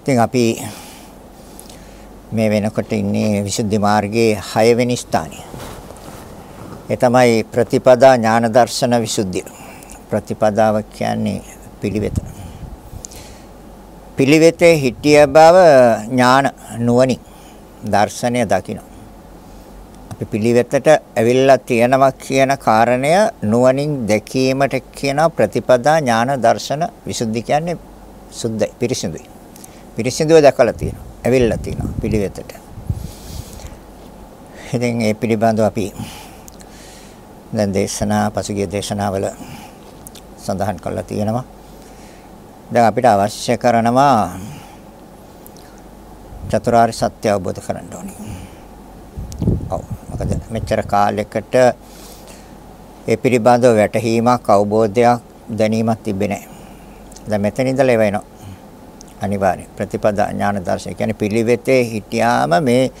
ඉතින් අපි මේ වෙනකොට ඉන්නේ විසුද්ධි මාර්ගයේ 6 වෙනි ස්ථානයේ. ඒ තමයි ප්‍රතිපදා ඥාන දර්ශන විසුද්ධිය. ප්‍රතිපදාව කියන්නේ පිළිවෙත. පිළිවෙතේ හිටිය බව ඥාන නුවණින් දර්ශනය දකින්න. අපි පිළිවෙතට ඇවිල්ලා තියෙනවා කියන කාරණය නුවණින් දැකීමට කියන ප්‍රතිපදා ඥාන දර්ශන විසුද්ධි කියන්නේ සුද්ධයි පිරිසිදුයි. පිරිසිදුව දැකලා තියෙනවා. ඇවිල්ලා තියෙනවා පිළිවෙතට. ඉතින් ඒ පිළිබඳව අපි දැන් දේශනා පසුගිය දේශනාවල සඳහන් කරලා තියෙනවා. දැන් අපිට අවශ්‍ය කරනවා චතුරාර්ය සත්‍ය අවබෝධ කරගන්න ඕනේ. ඔව්. මොකද මෙච්චර කාලයකට ඒ පිළිබඳව වැටහීමක් අවබෝධයක් දැනීමක් තිබෙන්නේ නැහැ. දැන් මෙතන ඉඳලා ඒව එනවා. අනිවාර්ය ප්‍රතිපදා ඥාන දර්ශනය කියන්නේ පිළිවෙතේ හිටියාම මේ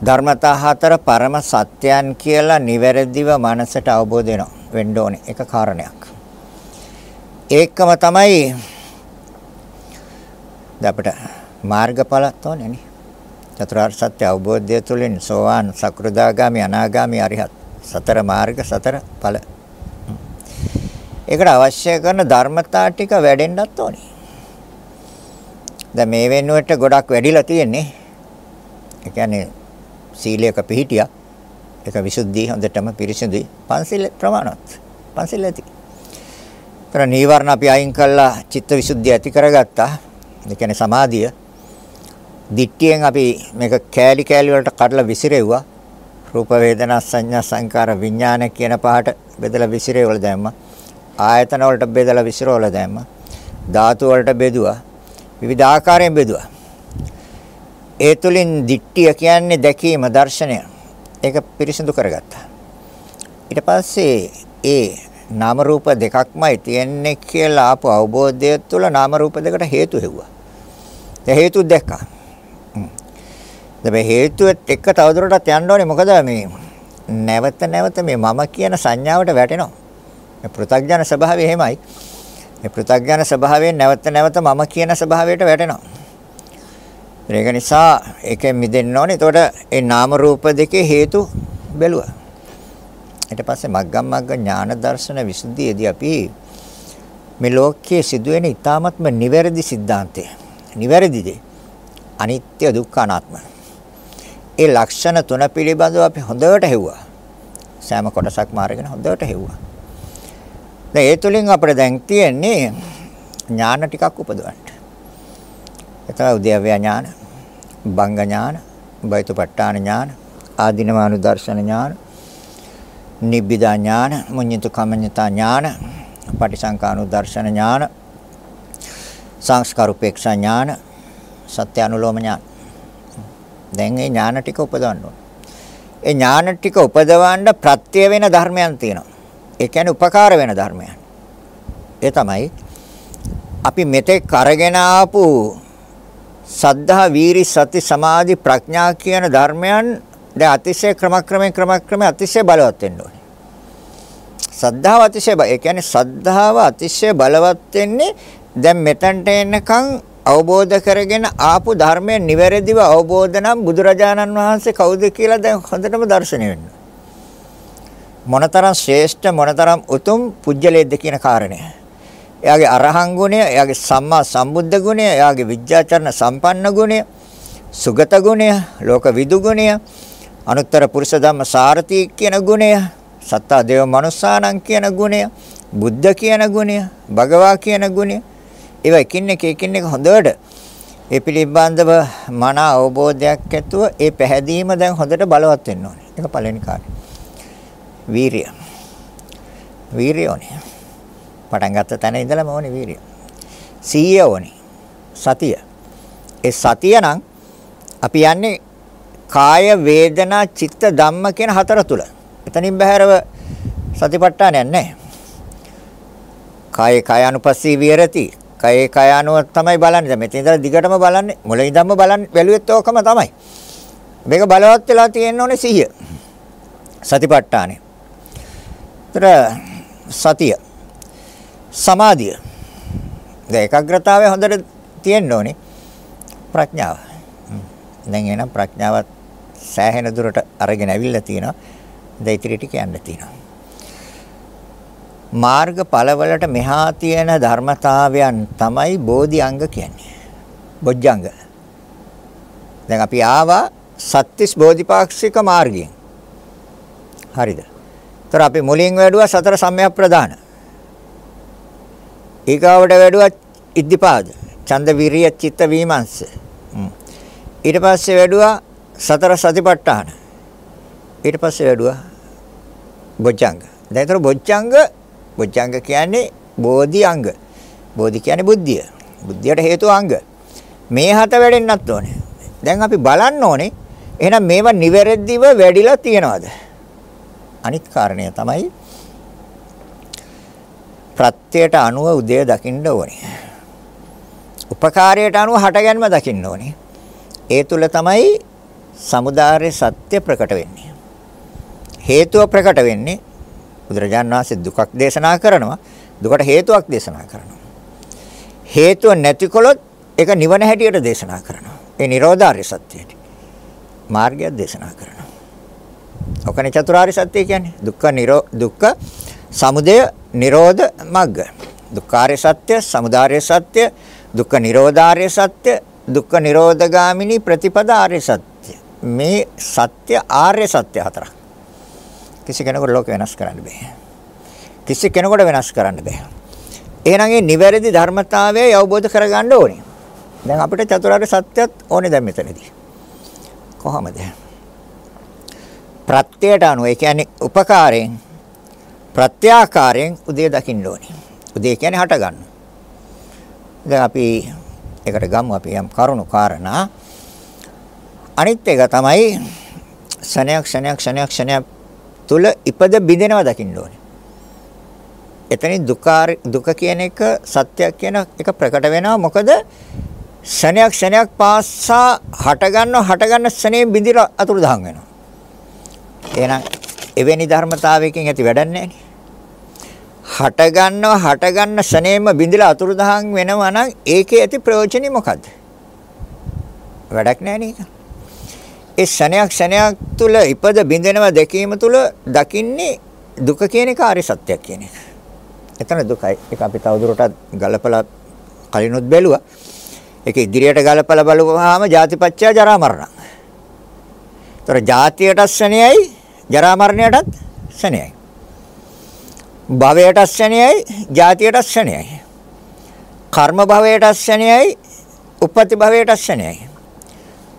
ධර්මතා හතර පරම සත්‍යයන් කියලා නිවැරදිව මනසට අවබෝධ වෙනවා වෙන්න ඕනේ එක කාරණයක්. ඒකම තමයි අපිට මාර්ගඵලත් ඕනේ නේ. චතුරාර්ය සත්‍ය අවබෝධය තුළින් සෝවාන් සකෘදාගාමි අනාගාමි අරිහත් සතර මාර්ග සතර ඵල. ඒකට අවශ්‍ය කරන ධර්මතා ටික වැඩෙන්නත් ඕනේ. දැන් මේ වෙනුවට ගොඩක් වැඩිලා තියෙන්නේ. ඒ කියන්නේ සීලයක පිහිටියා. ඒක විසුද්ධි හොඳටම පිරිසිදුයි. පන්සිල් ප්‍රමාණවත්. පන්සිල් ඇති. තර නීවරණ අපි අයින් කළා චිත්ත විසුද්ධිය ඇති කරගත්තා. ඒ කියන්නේ සමාධිය. දිට්ඨියෙන් අපි මේක කෑලි කෑලි වලට කඩලා විසිරෙව්වා. රූප වේදනා සංඥා සංකාර විඥාන කියන පහට බෙදලා විසිරෙවල දැම්මා. ආයතන වලට බෙදලා විසිරවල දැම්මා. ධාතු වලට බෙදුවා. විවිධ ආකාරයෙන් බෙදුවා. ඒ තුලින් දිට්ඨිය කියන්නේ දැකීම දර්ශනය. ඒක පිරිසිදු කරගත්තා. ඊට පස්සේ ඒ නාම රූප දෙකක්මයි තියෙන්නේ කියලා ආපු අවබෝධය තුළ නාම රූප දෙකට හේතු හෙව්වා. ඒ හේතු දැක්කා. දැන් හේතුවත් එක්ක තවදුරටත් යන්න ඕනේ මොකද මේ නැවත නැවත මේ මම කියන සංඥාවට වැටෙනවා. මේ පෘථග්ජන ස්වභාවය එහෙමයි. මේ පෘථග්ජන ස්වභාවයෙන් නැවත නැවත මම කියන ස්වභාවයට වැටෙනවා. ඒක නිසා ඒකෙන් මිදෙන්න ඕනේ. එතකොට ඒ නාම රූප දෙකේ හේතු බැලුවා. ඊට පස්සේ මග්ගම් මග්ග ඥාන දර්ශන විසුද්ධියේදී අපි මේ ලෝකයේ සිදුවෙන ඊ타මත්ම නිවැරදි સિદ્ધාන්තය නිවැරදිද අනිත්‍ය දුක්ඛ අනාත්ම ඒ ලක්ෂණ තුන පිළිබඳව අපි හොඳට හෙව්වා සෑම කොටසක්ම අරගෙන හොඳට හෙව්වා දැන් ඒ තුලින් අපිට දැන් තියෙන්නේ ඥාන ටිකක් උපදවන්න. ඒ තමයි උද්‍යව්‍ය ඥාන, බංග ඥාන, බයිතුපට්ඨාන ඥාන, ආධිනවානු දර්ශන ඥාන, නිබ්බිදා ඥාන, මුඤ්ඤිත කමඤ්ඤතා ඥාන, පටිසංකානු දර්ශන ඥාන, සංස්කාරුපේක්ෂා ඥාන, සත්‍යානුලෝම ඥාන. දැන් මේ ඥාන ටික උපදවන්න ඕනේ. ඒ ඥාන ටික උපදවන්න ප්‍රත්‍ය වෙන ධර්මයන් තියෙනවා. ඒ කියන්නේ උපකාර වෙන ධර්මයන්. ඒ තමයි අපි මෙතෙක් අරගෙන ආපු සද්ධා වීරි සති සමාධි ප්‍රඥා කියන ධර්මයන් දැන් අතිශය ක්‍රමක්‍රමයෙන් ක්‍රමක්‍රමයෙන් අතිශය බලවත් වෙන්න ඕනේ. සද්ධාව අතිශය ඒ කියන්නේ සද්ධාව අතිශය බලවත් වෙන්නේ දැන් මෙතනට එනකන් අවබෝධ කරගෙන ආපු ධර්මය නිවැරදිව අවබෝධ නම් බුදුරජාණන් වහන්සේ කවුද කියලා දැන් හොඳටම දැర్శණය වෙනවා. මොනතරම් ශ්‍රේෂ්ඨ මොනතරම් උතුම් පුජ්‍යලේද කියන කාරණය. එයාගේ අරහං ගුණය, එයාගේ සම්මා සම්බුද්ධ ගුණය, එයාගේ විද්‍යාචරණ සම්පන්න ගුණය, සුගත ගුණය, ලෝක විදු ගුණය, අනුත්තර පුරුෂ ධම්ම සාරති කියන ගුණය, සත්තා දේව මනුස්සානං කියන ගුණය, බුද්ධ කියන ගුණය, භගවා කියන ගුණය. ඒවා එකින් එක එකින් එක හොඳට ඒ පිළිබඳව මන අවබෝධයක් ඇතුව ඒ පැහැදීම දැන් හොඳට බලවත් වෙන්න ඕනේ. ඒක පළවෙනි කාර්යය. වීරිය. වීරිය ඕනේ. පටන් ගත්ත තැන ඉඳලම ඕනේ වීරිය. සීය ඕනේ. සතිය. ඒ සතිය නම් අපි යන්නේ කාය වේදනා චිත්ත ධම්ම කියන හතර තුල. එතනින් බහැරව සතිපට්ඨානයක් නැහැ. කායේ කායानुපස්සී විහෙරති. කායේ කායानुව තමයි බලන්නේ. දැන් මෙතන ඉඳලා දිගටම බලන්නේ. මුලින් ඉඳන්ම බලන්නේ බැලුවෙත් ඕකම තමයි. මේක බලවත් වෙලා තියෙන්න ඕනේ සිහිය. සතිපට්ඨානෙ. ତර සතිය සමාධිය දැන් ඒකාග්‍රතාවය හොඳට තියෙන්න ඕනේ ප්‍රඥාව. දැන් එහෙනම් ප්‍රඥාවත් සෑහෙන දුරට අරගෙන ඇවිල්ලා තියෙනවා. දැන් ඉතිරි ටික යන්න තියෙනවා. මාර්ග ඵලවලට මෙහා තියෙන ධර්මතාවයන් තමයි බෝධි අංග කියන්නේ. බොජ්ජංග. දැන් අපි ආවා සත්‍තිස් බෝධිපාක්ෂික මාර්ගයෙන්. හරිද? ତර අපි මුලින් වැඩුවා සතර සම්‍යක් ප්‍රදාන. ඊගාවට වැඩුවා ඉද්ධිපාද. ඡන්ද විරිය චිත්ත විමර්ශ. ඊට පස්සේ වැඩුවා සතර සතිපට්ඨාන. ඊට පස්සේ වැඩුවා බොජ්ජංග. දැන් ඒතර බොජ්ජංග බොජ්ජංග කියන්නේ බෝධි අංග. බෝධි කියන්නේ බුද්ධිය. බුද්ධියට හේතු අංග. මේ හත වැඩෙන්නත් ඕනේ. දැන් අපි බලන්න ඕනේ එහෙනම් මේවා නිවැරදිව වැඩිලා තියනවාද? අනිත් කාරණය තමයි ප්‍රත්‍යයට අනුව උදය දකින්න ඕනේ. උපකාරයට අනුව හටගන්ම දකින්න ඕනේ. ඒ තුල තමයි samudāre සත්‍ය ප්‍රකට වෙන්නේ. හේතුව ප්‍රකට වෙන්නේ බුදුරජාන් වහන්සේ දුකක් දේශනා කරනවා. දුකට හේතුවක් දේශනා කරනවා. හේතුව නැතිකොලොත් ඒක නිවන හැටියට දේශනා කරනවා. ඒ නිරෝධාර්ය සත්‍යයට. මාර්ගය දේශනා කරනවා. ඔකනේ චතුරාර්ය සත්‍ය කියන්නේ. දුක්ඛ නිරෝ දුක්ඛ සමුදය නිරෝධ මග්ග. දුක්ඛාර්ය සත්‍ය, සමුදාර්ය සත්‍ය, දුක්ඛ නිරෝධාර්ය සත්‍ය, දුක්ඛ නිරෝධගාමිනී ප්‍රතිපදාර්ය සත්‍ය. මේ සත්‍ය ආර්ය සත්‍ය හතරක්. කිසි කෙනෙකුට ලෝක වෙනස් කරන්න බෑ. කිසි කෙනෙකුට වෙනස් කරන්න බෑ. එහෙනම් මේ නිවැරදි ධර්මතාවය අවබෝධ කරගන්න ඕනේ. දැන් අපිට චතුරාර්ය සත්‍යත් ඕනේ දැන් මෙතනදී. කොහොමද? ප්‍රත්‍යයට අනුව ඒ කියන්නේ උපකාරයෙන් ප්‍රත්‍යාකාරයෙන් උදේ දකින්න ඕනේ. උදේ කියන්නේ හට ගන්න. දැන් අපි ඒකට ගමු අපි යම් කරුණු කාරණා. අනිත් එක තමයි ශනයක් ශනයක් ශනයක් ශනයක් තුල ඉපද බිඳෙනවා දකින්න ඕනේ. එතනින් දුක දුක කියන එක සත්‍යයක් කියන එක ප්‍රකට වෙනවා මොකද ශනයක් ශනයක් පාස්සා හට ගන්නව හට ගන්න ශනේ බිඳිලා අතුරුදහන් වෙනවා. එහෙනම් එවැනි ධර්මතාවයකින් ඇති වැඩක් නැහැ හට ගන්නව හට ගන්න ශනේම බිඳිලා අතුරුදහන් වෙනවා නම් ඒකේ ඇති ප්‍රයෝජනෙ මොකද්ද? වැඩක් නැහැ නේද? ඒ ශනයක් ශනයක් තුල ඉපද බිඳෙනවා දැකීම තුල දකින්නේ දුක කියන එක ආර්ය සත්‍යයක් කියන එක. එතන දුකයි. ඒක අපි තවදුරටත් ගලපලා කලිනුත් බැලුවා. ඒක ඉදිරියට ගලපලා බලුවාම ජාතිපච්චය ජරා මරණ. ତොර ජාතියටත් ශනයයි ජරා මරණයටත් ශනයයි. භවයටත් ශනයයි ජාතියටත් ශනයයි. කර්ම භවයටත් ශනයයි උපපති භවයටත් ශනයයි.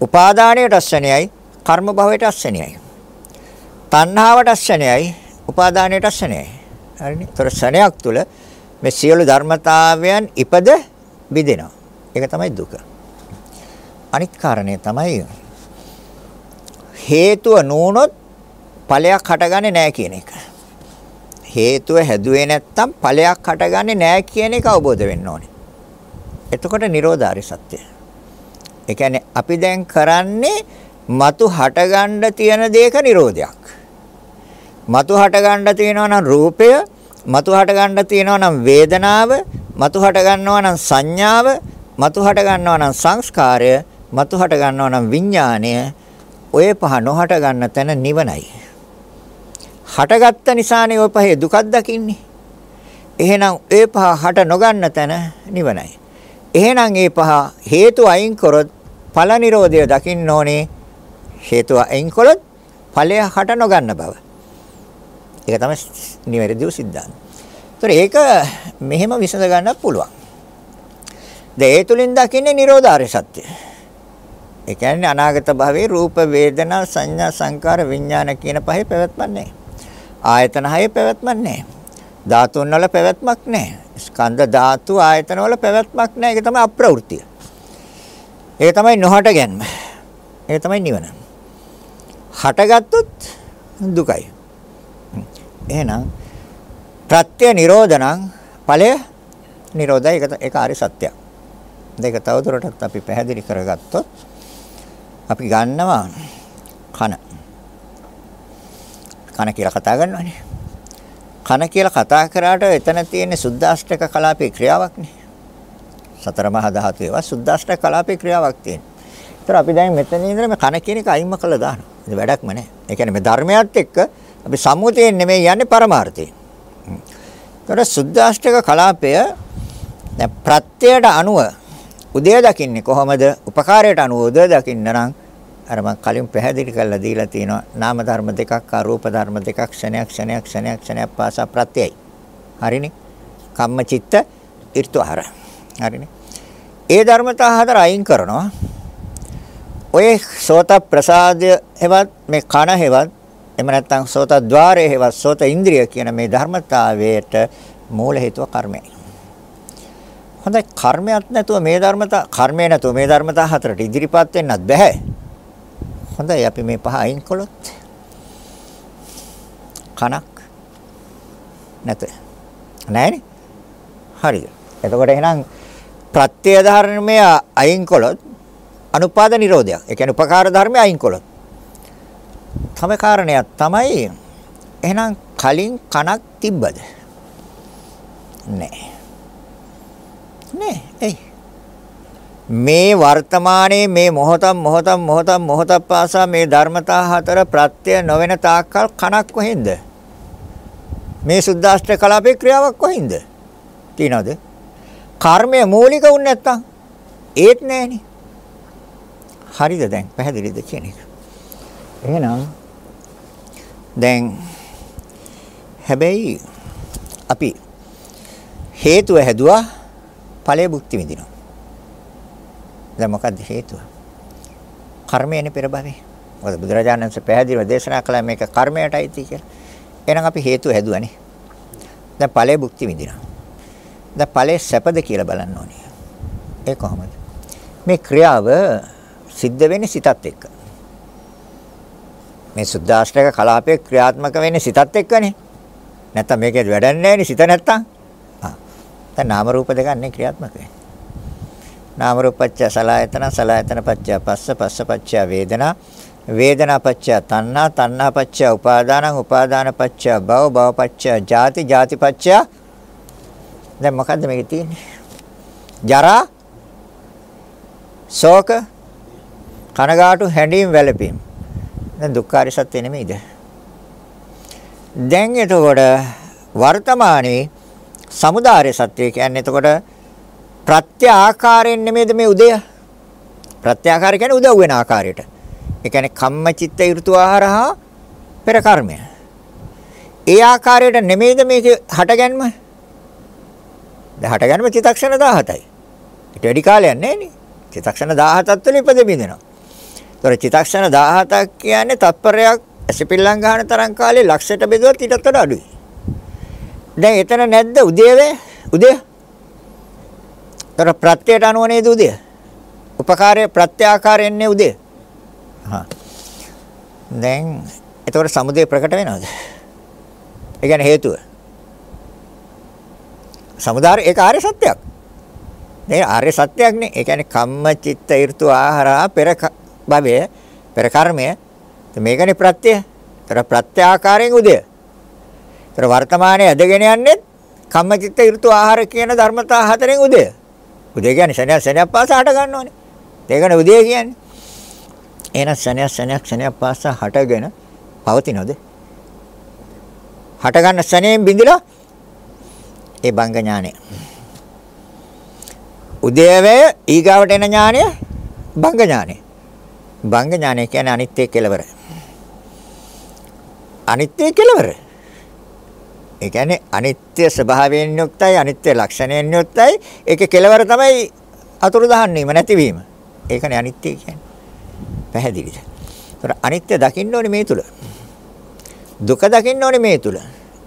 උපාදානයටත් ශනයයි කර්ම භවයටත් ශනයයි. තණ්හාවටත් ශනයයි උපාදානයටත් ශනයයි. හරිනේ. ତොර ශනයක් තුල මේ සියලු ධර්මතාවයන් ඉපද බිදෙනවා. ඒක තමයි දුක. අනිත් කාරණය තමයි හේතුව නොවුනොත් ඵලයක් හටගන්නේ නැහැ කියන එක. හේතුව හැදුවේ නැත්තම් ඵලයක් හටගන්නේ නැහැ කියන එක අවබෝධ වෙන්න ඕනේ. එතකොට Nirodhari සත්‍යය. ඒ කියන්නේ අපි දැන් කරන්නේ మతు හටගන්න තියෙන දෙයක Nirodhayak. మతు හටගන්න තියෙනවා නම් රූපය, మతు හටගන්න තියෙනවා නම් වේදනාව, మతు හටගන්නවා නම් සංඥාව, మతు හට ගන්නවා නම් සංස්කාරය, మతు හට ගන්නවා නම් විඥාණය, ඔය පහ නොහට ගන්න තැන නිවනයි. හටගත්ත නිසානේ ඔය පහේ දුකක් දකින්නේ. එහෙනම් ඒ පහ හට නොගන්න තැන නිවනයි. එහෙනම් ඒ පහ හේතු අයින් කරොත් ඵල නිරෝධය දකින්න ඕනේ. හේතුව අයින් කළොත් ඵලය හට නොගන්න බව. ඒක තමයි නිවැරදිව සිද්ධාන්ත. ඒතර ඒක මෙහෙම විසඳ ගන්නත් පුළුවන්. ඒ තුලින් දකින්නේ Nirodhara සත්‍ය. ඒ කියන්නේ අනාගත භවයේ රූප වේදනා සංඥා සංකාර විඥාන කියන පහේ පැවැත්මක් නැහැ. ආයතන හයේ පැවැත්මක් නැහැ. ධාතුන් වල පැවැත්මක් නැහැ. ස්කන්ධ ධාතු ආයතන වල පැවැත්මක් නැහැ. ඒක තමයි අප්‍රවෘත්තිය. ඒක තමයි නොහට ගැනීම. ඒක තමයි නිවන. හටගත්තොත් දුකයි. එහෙනම් ප්‍රත්‍ය නිරෝධනං ඵලය නිරෝධය ඒක ඒක ආරි සත්‍යයක්. දෙක තවදුරටත් අපි පැහැදිලි කරගත්තොත් අපි ගන්නවා කන. කන කියලා කතා කරනවානේ. කන කියලා කතා කරාට එතන තියෙන සුද්දාෂ්ටක කලාපේ ක්‍රියාවක් නේ. සතර මහා ධාතු ඒවා සුද්දාෂ්ටක කලාපේ ක්‍රියාවක් තියෙනවා. ඒතර අපි දැන් මෙතන ඉඳලා මේ කන කියන එක අයින්ම කළා දානවා. ඒක වැඩක්ම නැහැ. ඒ කියන්නේ මේ ධර්මයත් එක්ක අපි සම්මුතියෙන් නෙමෙයි යන්නේ පරමාර්ථයෙන්. ඒතර සුද්දාෂ්ටක කලාපය දැන් ප්‍රත්‍යයට අනුව උදය දකින්නේ කොහොමද? උපකාරයට අනුව උදය දකින්න නම් අර මම කලින් පැහැදිලි කරලා දීලා තියෙනවා නාම ධර්ම දෙකක් අරූප ධර්ම දෙකක් ක්ෂණයක් ක්ෂණයක් ක්ෂණයක් ක්ෂණයක් පාසා ප්‍රත්‍යයයි. හරිනේ? කම්ම චිත්ත ඍතු ආහාර. හරිනේ? ඒ ධර්මතා හතර අයින් කරනවා. ඔය සෝත ප්‍රසාදය හෙවත් මේ කන හෙවත් එහෙම නැත්නම් සෝත ద్వාරය හෙවත් සෝත ඉන්ද්‍රිය කියන මේ ධර්මතාවයට මූල හේතුව කර්මයයි. හොඳයි කර්මයක් නැතුව මේ ධර්මතා කර්මය නැතුව මේ ධර්මතා හතරට ඉදිරිපත් වෙන්නත් බෑ. හොඳයි අපි මේ පහ අයින් කළොත් කනක් නැත. නැහැනේ. හරිද? එතකොට එහෙනම් ප්‍රත්‍ය ධර්මය අයින් කළොත් අනුපාද නිරෝධයක්. ඒ කියන්නේ උපකාර ධර්මය අයින් කළොත්. තම කාරණයක් තමයි එහෙනම් කලින් කනක් තිබ්බද? නැහැ. නෑ. එයි. මේ වර්තමානයේ මේ මොහොතක් මොහොතක් මොහොතක් මොහොතක් පාසා මේ ධර්මතා හතර ප්‍රත්‍ය නොවන තාක්කල් කණක් කොහෙන්ද? මේ සුද්දාෂ්ට කලාපේ ක්‍රියාවක් කොහින්ද? තියනවද? කර්මය මූලික වුනේ නැත්තම් ඒත් නෑනේ. හරිද දැන්? පැහැදිලිද කියන එක? එහෙනම් දැන් හැබැයි අපි හේතුව හැදුවා ඵලයේ භුක්ති විඳිනවා. දැන් මොකද්ද හේතුව? කර්මයනේ පෙර භවයේ. මොකද බුදුරජාණන් වහන්සේ පැහැදිලිව දේශනා කළා මේක කර්මයටයි කියලා. එහෙනම් අපි හේතුව හැදුවානේ. දැන් ඵලයේ භුක්ති විඳිනවා. දැන් ඵලයේ සැපද කියලා බලන්න ඕනේ. ඒ කොහොමද? මේ ක්‍රියාව සිද්ධ වෙන්නේ සිතත් එක්ක. මේ සුද්දාශ්‍රයක කලාපයේ ක්‍රියාත්මක වෙන්නේ සිතත් එක්කනේ. නැත්තම් මේකේ වැඩක් නැහැ නේ සිත නැත්තම්. දැන් නාම රූප දෙකක් නේ ක්‍රියාත්මක වෙන්නේ. නාම රූප පත්‍ය සලආයතන සලආයතන පත්‍ය පස්ස පස්ස පත්‍ය වේදනා වේදනා පත්‍ය තණ්හා තණ්හා පත්‍ය උපාදානං උපාදාන පත්‍ය භව භව පත්‍ය ජාති ජාති පත්‍ය දැන් මොකද්ද මේකේ තියෙන්නේ? ජරා ශෝක කනගාටු හැඬීම් වැළපීම්. දැන් දුක්ඛාර සත්‍ය නෙමෙයිද? දැන් එතකොට වර්තමානයේ සමුදාය සත්‍ය කියන්නේ එතකොට ප්‍රත්‍ය ආකාරයෙන් නෙමෙයිද මේ උදය? ප්‍රත්‍ය ආකාරය කියන්නේ උදව් වෙන ආකාරයට. ඒ කියන්නේ කම්ම චිත්ත ඍතු ආහාරහා පෙර කර්මය. ඒ ආකාරයට නෙමෙයිද මේක හටගන්ම? දැන් හටගන්ම චිත්තක්ෂණ 17යි. ඊට වැඩි කාලයක් නැහැ චිත්තක්ෂණ 17ත් තුළ ඉපද බින්දෙනවා. ඒතර චිත්තක්ෂණ 17ක් කියන්නේ තත්පරයක් ඇසිපිල්ලම් ගන්න තරම් කාලේ ලක්ෂයට බෙදුවත් ඊටත් වඩා අඩුයි. දැන් එතන නැද්ද උදේවේ උදේ? තර ප්‍රත්‍යයට අනුව නේද උදේ? උපකාරය ප්‍රත්‍යාකාරයෙන්නේ උදේ. හා. දැන් එතකොට සමුදේ ප්‍රකට වෙනවද? ඒ කියන්නේ හේතුව. සමුදාය ඒක ආර්ය සත්‍යයක්. මේ ආර්ය සත්‍යයක් නේ. ඒ කියන්නේ කම්ම චිත්ත ඍතු ආහාර පෙර භවය පෙර කර්මය. මේකනේ ප්‍රත්‍ය. තර ප්‍රත්‍යාකාරයෙන් උදේ. ඒතර වර්තමානයේ ඇදගෙන යන්නේ කම්මචිත්ත ඍතු ආහාර කියන ධර්මතා හතරෙන් උදේ. උදේ කියන්නේ ශනිය ශනියක් පාසා හට ගන්න ඕනේ. ඒකනේ උදේ කියන්නේ. එහෙනම් ශනිය ශනියක් ශනියක් පාසා හටගෙන පවතිනවද? හට ගන්න ශනියෙන් බිඳිලා ඒ බංග ඥානය. උදේවේ ඊගාවට එන ඥානය බංග ඥානය. බංග ඥානය කියන්නේ අනිත්‍ය කෙලවර. අනිත්‍ය කෙලවර. ඒ කියන්නේ අනිත්‍ය ස්වභාවයෙන් යුක්තයි අනිත්‍ය ලක්ෂණයෙන් යුක්තයි ඒකේ කෙලවර තමයි අතුරු දහන්නේම නැතිවීම. ඒකනේ අනිත්‍ය කියන්නේ. පැහැදිලිද? ඒතර අනිත්‍ය දකින්න ඕනේ මේ තුල. දුක දකින්න ඕනේ මේ තුල.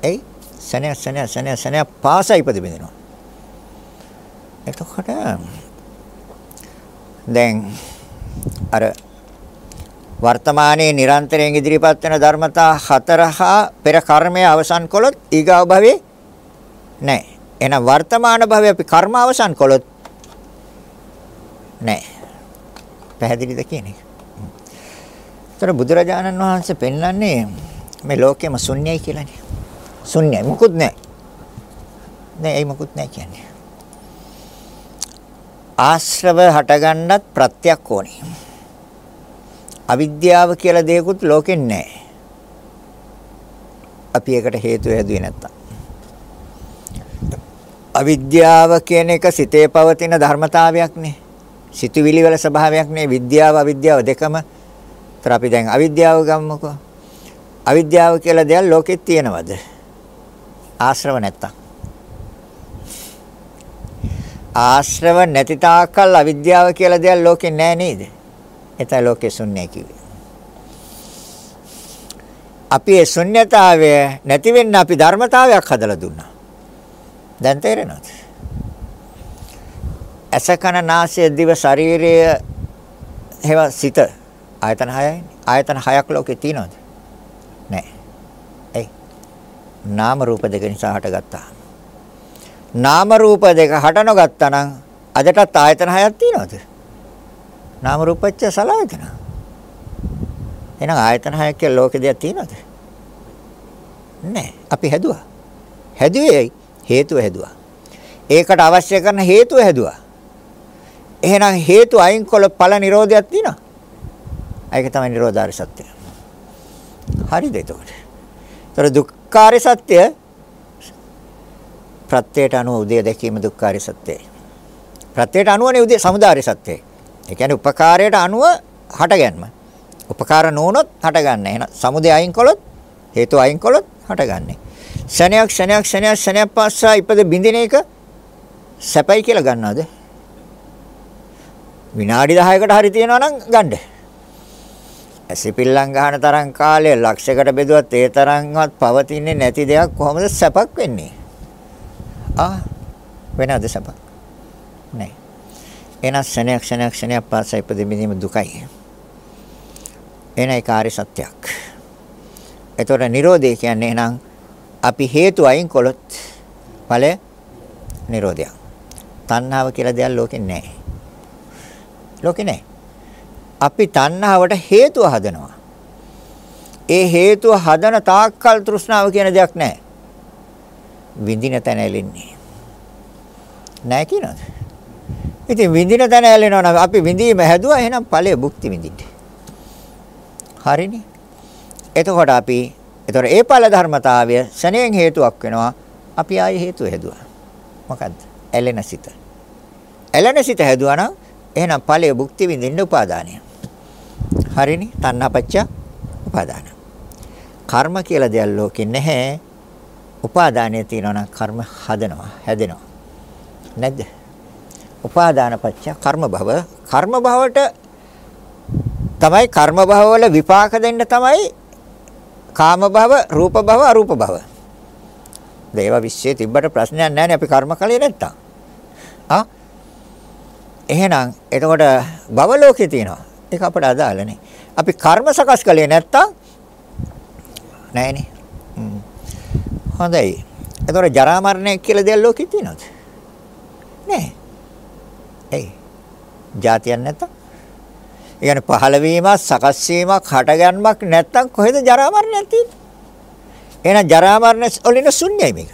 එයි සනය සනය සනය සනය පාස ඉපද බින්දෙනවා. එතකොට දැන් අර වර්තමානයේ නිරන්තරයෙන් ඉදිරිපත් වෙන ධර්මතා හතර හා පෙර කර්මය අවසන් කළොත් ඊගාව භවයේ නැහැ. එහෙනම් වර්තමාන භවයේ අපි කර්ම අවසන් කළොත් නැහැ. පැහැදිලිද කියන්නේ? ඒතර බුදුරජාණන් වහන්සේ පෙන්වන්නේ මේ ලෝකෙම ශුන්‍යයි කියලානේ. ශුන්‍යයි මොකුත් නැහැ. නෑ ඒ මොකුත් නැහැ කියන්නේ. ආශ්‍රව හටගන්නත් ප්‍රත්‍යක් ඕනේ. අවිද්‍යාව කියලා දෙයක්වත් ලෝකෙ නැහැ. අපි ඒකට හේතු හැදුවේ නැත්තම්. අවිද්‍යාව කියන එක සිතේ පවතින ධර්මතාවයක්නේ. සිතුවිලි වල ස්වභාවයක් නේ විද්‍යාව අවිද්‍යාව දෙකම. ඒතර අපි දැන් අවිද්‍යාව ගමුකෝ. අවිද්‍යාව කියලා දෙයක් ලෝකෙත් තියෙනවද? ආශ්‍රව නැත්තම්. ආශ්‍රව නැති තාක්කල් අවිද්‍යාව කියලා දෙයක් ලෝකේ නැහැ නේද? එතන ලෝකේ ශුන්‍යයි කිව්වේ. අපි ඒ ශුන්‍යතාවය නැති වෙන්න අපි ධර්මතාවයක් හදලා දුන්නා. දැන් තේරෙනවද? ඇස කන නාසය දිව ශරීරය හේව සිත ආයතන 6යි. ආයතන 6ක් ලෝකේ තියෙනවද? නැහැ. ඒ නාම රූප දෙක නිසා හටගත්තා. නාම රූප දෙක හට නොගත්තා නම් අදටත් ආයතන 6ක් තියෙනවද? නාම රූපච්ච සලආයතන. එහෙනම් ආයතන 6ක් කියලා ලෝකෙ දෙයක් තියෙනවද? නැහැ. අපි හැදුවා. හැදුවේ හේතුව හැදුවා. ඒකට අවශ්‍ය කරන හේතුව හැදුවා. එහෙනම් හේතු අයින් කළ ඵල නිරෝධයක් තියෙනවා. ඒක තමයි නිරෝධාර සත්‍ය. හරිද එතකොට? ඒතර දුක්ඛාර සත්‍ය ප්‍රත්‍යයට අනුව උදේ දැකීම දුක්ඛාර සත්‍යයි. ප්‍රත්‍යයට අනුවනේ උදේ සමුදාය සත්‍යයි. ඒ කියන්නේ උපකාරයට අනුව හටගන්ම. උපකාර නොවුනොත් හටගන්නේ. එහෙනම් සමුදය අයින් කළොත් හේතු අයින් කළොත් හටගන්නේ. ශණයක් ශණයක් ශණයක් ශණයක් පාස්සා ඉපද බින්දින එක සැපයි කියලා ගන්නවද? විනාඩි 10කට හරි තියනවා නම් ගන්න. ඇසිපිල්ලම් ගන්න තරම් කාලය ලක්ෂයකට බෙදුවත් ඒ තරම්වත් පවතින්නේ නැති දෙයක් කොහොමද සැපක් වෙන්නේ? ආ වෙනද සැපක්? නෑ. එන ශණයක් ශණයක් ශණයක් පාස්සා ඉපද බින්දීම දුකයි. එනයි කාර්ය සත්‍යයක්. එතකොට Nirodhe කියන්නේ එහෙනම් අපි හේතු අයින් කළොත් ඵලය Nirodha. තණ්හාව කියලා දෙයක් ලෝකේ නැහැ. ලෝකේ නැහැ. අපි තණ්හාවට හේතුව හදනවා. ඒ හේතුව හදන තාක්කල් තෘෂ්ණාව කියන දෙයක් නැහැ. විඳින තැන ඇලෙන්නේ. නැහැ කියනවාද? ඉතින් විඳින තැන ඇලෙනවා නම් අපි විඳීම හැදුවා එහෙනම් ඵලය භුක්ති විඳින්න. හරිනේ. එතකොට අපි එතකොට ඒ ඵල ධර්මතාවය ශණයෙන් හේතුවක් වෙනවා. අපි ආයේ හේතුව හැදුවා. මොකද්ද? ඇලෙන සිත. ඇලෙන සිත හැදුවා නම් එහෙනම් ඵලයේ භුක්ති විඳින්න උපාදානය. හරිනේ? තණ්හාපච්ච උපාදාන. කර්ම කියලා දෙයක් ලෝකේ නැහැ. උපාදානය තියෙනවා නම් කර්ම හදනවා, හැදෙනවා. නැද්ද? උපාදානපච්ච කර්ම භව. කර්ම භවට තමයි කර්ම භවවල විපාක දෙන්න තමයි කාම භව, රූප භව, අරූප භව. දේව විශ්ේ තිබ්බට ප්‍රශ්නයක් නැහැ අපි කර්ම කලේ නැත්තම්. ආ එහෙනම් එතකොට භව ලෝකේ තියෙනවා. ඒක අපට අදාළ නේ. අපි කර්ම සකස් කලේ නැත්තම් නැහැනේ. හොඳයි. එතකොට ජරා මරණය කියලා දෙයක් ලෝකේ තියෙනවද? නැහැ. එයි. જાතියක් නැත්තම් ඒ කියන්නේ පහළ වීමක්, සකස් වීමක්, හටගන්මක් නැත්තම් කොහෙද ජරා මරණයක් තියෙන්නේ? එහෙනම් ජරා මරණ වලින් ශුන්‍යයි මේක.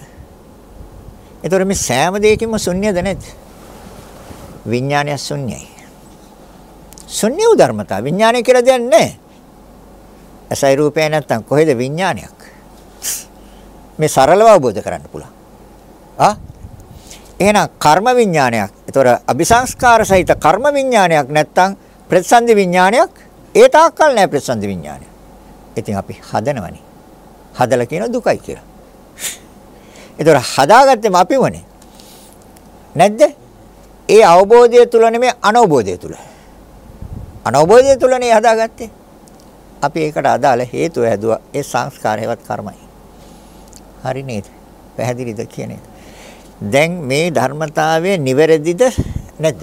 ඒතකොට මේ සෑම දෙයකින්ම ශුන්‍යද නැද්ද? විඥානය ශුන්‍යයි. ශුන්‍ය වූ ධර්මතා විඥානය කියලා දෙයක් නැහැ. ඇසයි රූපය නැත්තම් කොහෙද විඥානයක්? මේ සරලව අවබෝධ කරන්න පුළුවන්. ආ එහෙනම් කර්ම විඥානයක්. ඒතොර අபிසංස්කාර සහිත කර්ම විඥානයක් නැත්තම් ප්‍රතිසන්දි විඥානයක් ඒ තාක්කල් නැහැ ප්‍රතිසන්දි විඥානය. ඉතින් අපි හදනවනේ. හදලා කියන දුකයි කියලා. ඒතර හදාගත්තෙම අපිමනේ. නැද්ද? ඒ අවබෝධය තුල නෙමෙයි අනවබෝධය තුල. අනවබෝධය තුලනේ හදාගත්තේ. අපි ඒකට අදාළ හේතුව හැදුවා. ඒ සංස්කාර හේවත් කර්මයි. හරි නේද? පැහැදිලිද කියන්නේ? දැන් මේ ධර්මතාවය නිවැරදිද නැද්ද?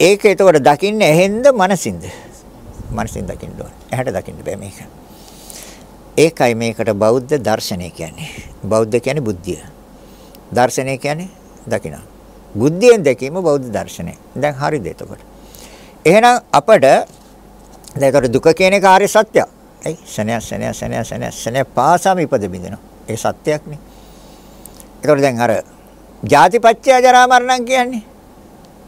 ඒක එතකොට දකින්නේ ඇහෙන්ද මනසින්ද? මනසින් දකින්න ඕනේ. ඇහැට දකින්න බෑ මේක. ඒකයි මේකට බෞද්ධ දර්ශනය කියන්නේ. බෞද්ධ කියන්නේ බුද්ධිය. දර්ශනය කියන්නේ දකින්න. බුද්ධියෙන් දැකීම බෞද්ධ දර්ශනය. දැන් හරිද එතකොට? එහෙනම් අපට දැන් දුක කියන එක ආර්ය සත්‍යයක්. ඇයි? ශනය ශනය ශනය ශනය ශනය පාසම ඉපද බින්දෙනවා. ඒ සත්‍යයක්නේ. ඒතකොට දැන් අර ජාතිපච්චය ජරා මරණම් කියන්නේ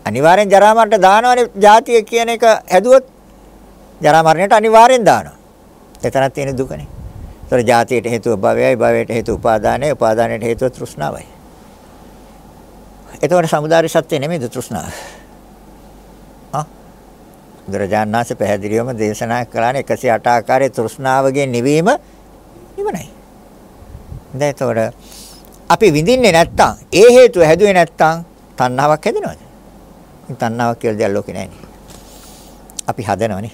අනිවාර්යෙන් ජරා මරණට දානවනේ ජාතිය කියන එක හැදුවොත් ජරා මරණයට අනිවාර්යෙන් දානවා. එතනක් තියෙන දුකනේ. ඒතර ජාතියට හේතුව භවයයි භවයට හේතුව උපාදානයයි උපාදානයට හේතුව තෘෂ්ණාවයි. එතකොට samudāri සත්‍ය නෙමෙයිද තෘෂ්ණාව? ආ බුදුරජාණන් වහන්සේ පැහැදිලිවම දේශනා කළානේ 108 ආකාරයේ තෘෂ්ණාවගේ නිවීම නිවනයි. දැන් එතකොට අපි විඳින්නේ නැත්තම් ඒ හේතුව හැදුවේ නැත්තම් තණ්හාවක් හැදෙනවද? තණ්හාවක් කියලා දෙයක් ලෝකේ නැහැ අපි හදනවනේ.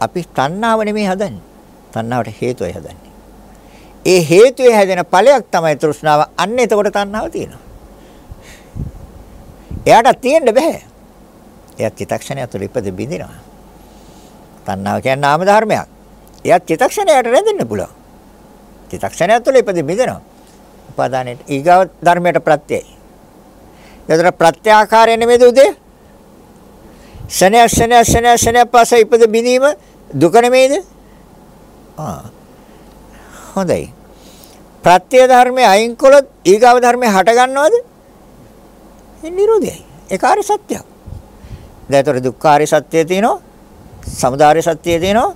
අපි තණ්හාව නෙමෙයි හදන්නේ. තණ්හාවට හේතුවයි හදන්නේ. ඒ හේතුවේ හැදෙන ඵලයක් තමයි තෘෂ්ණාව. අන්න එතකොට තණ්හාව තියෙනවා. එයාට තියෙන්න බෑ. එයා චිතක්ෂණය තුළ ඉපද බිඳිනවා. තණ්හාව කියන්නේ නාම ධර්මයක්. එයා චිතක්ෂණයට රැඳෙන්න පුළුවන්. චිතක්ෂණය තුළ ඉපද බිඳිනවා. උපාදානයේ ඊගාව ධර්මයට ප්‍රත්‍යයයි. එතන ප්‍රත්‍යාකාරය නෙමෙයිද උදේ? ශනය ශනය ශනය ශනය පස්සේ ඉපද බිඳීම දුක නෙමෙයිද? ආ හොඳයි. ප්‍රත්‍ය ධර්මයේ අයින් කළොත් ඊගාව ධර්මයේ හට ගන්නවද? ඒ නිරෝධයයි. ඒක ආර්ය සත්‍යයක්. දැන් ඒතර දුක්ඛාරය සත්‍යය තියෙනවා, සමුදාය සත්‍යය තියෙනවා,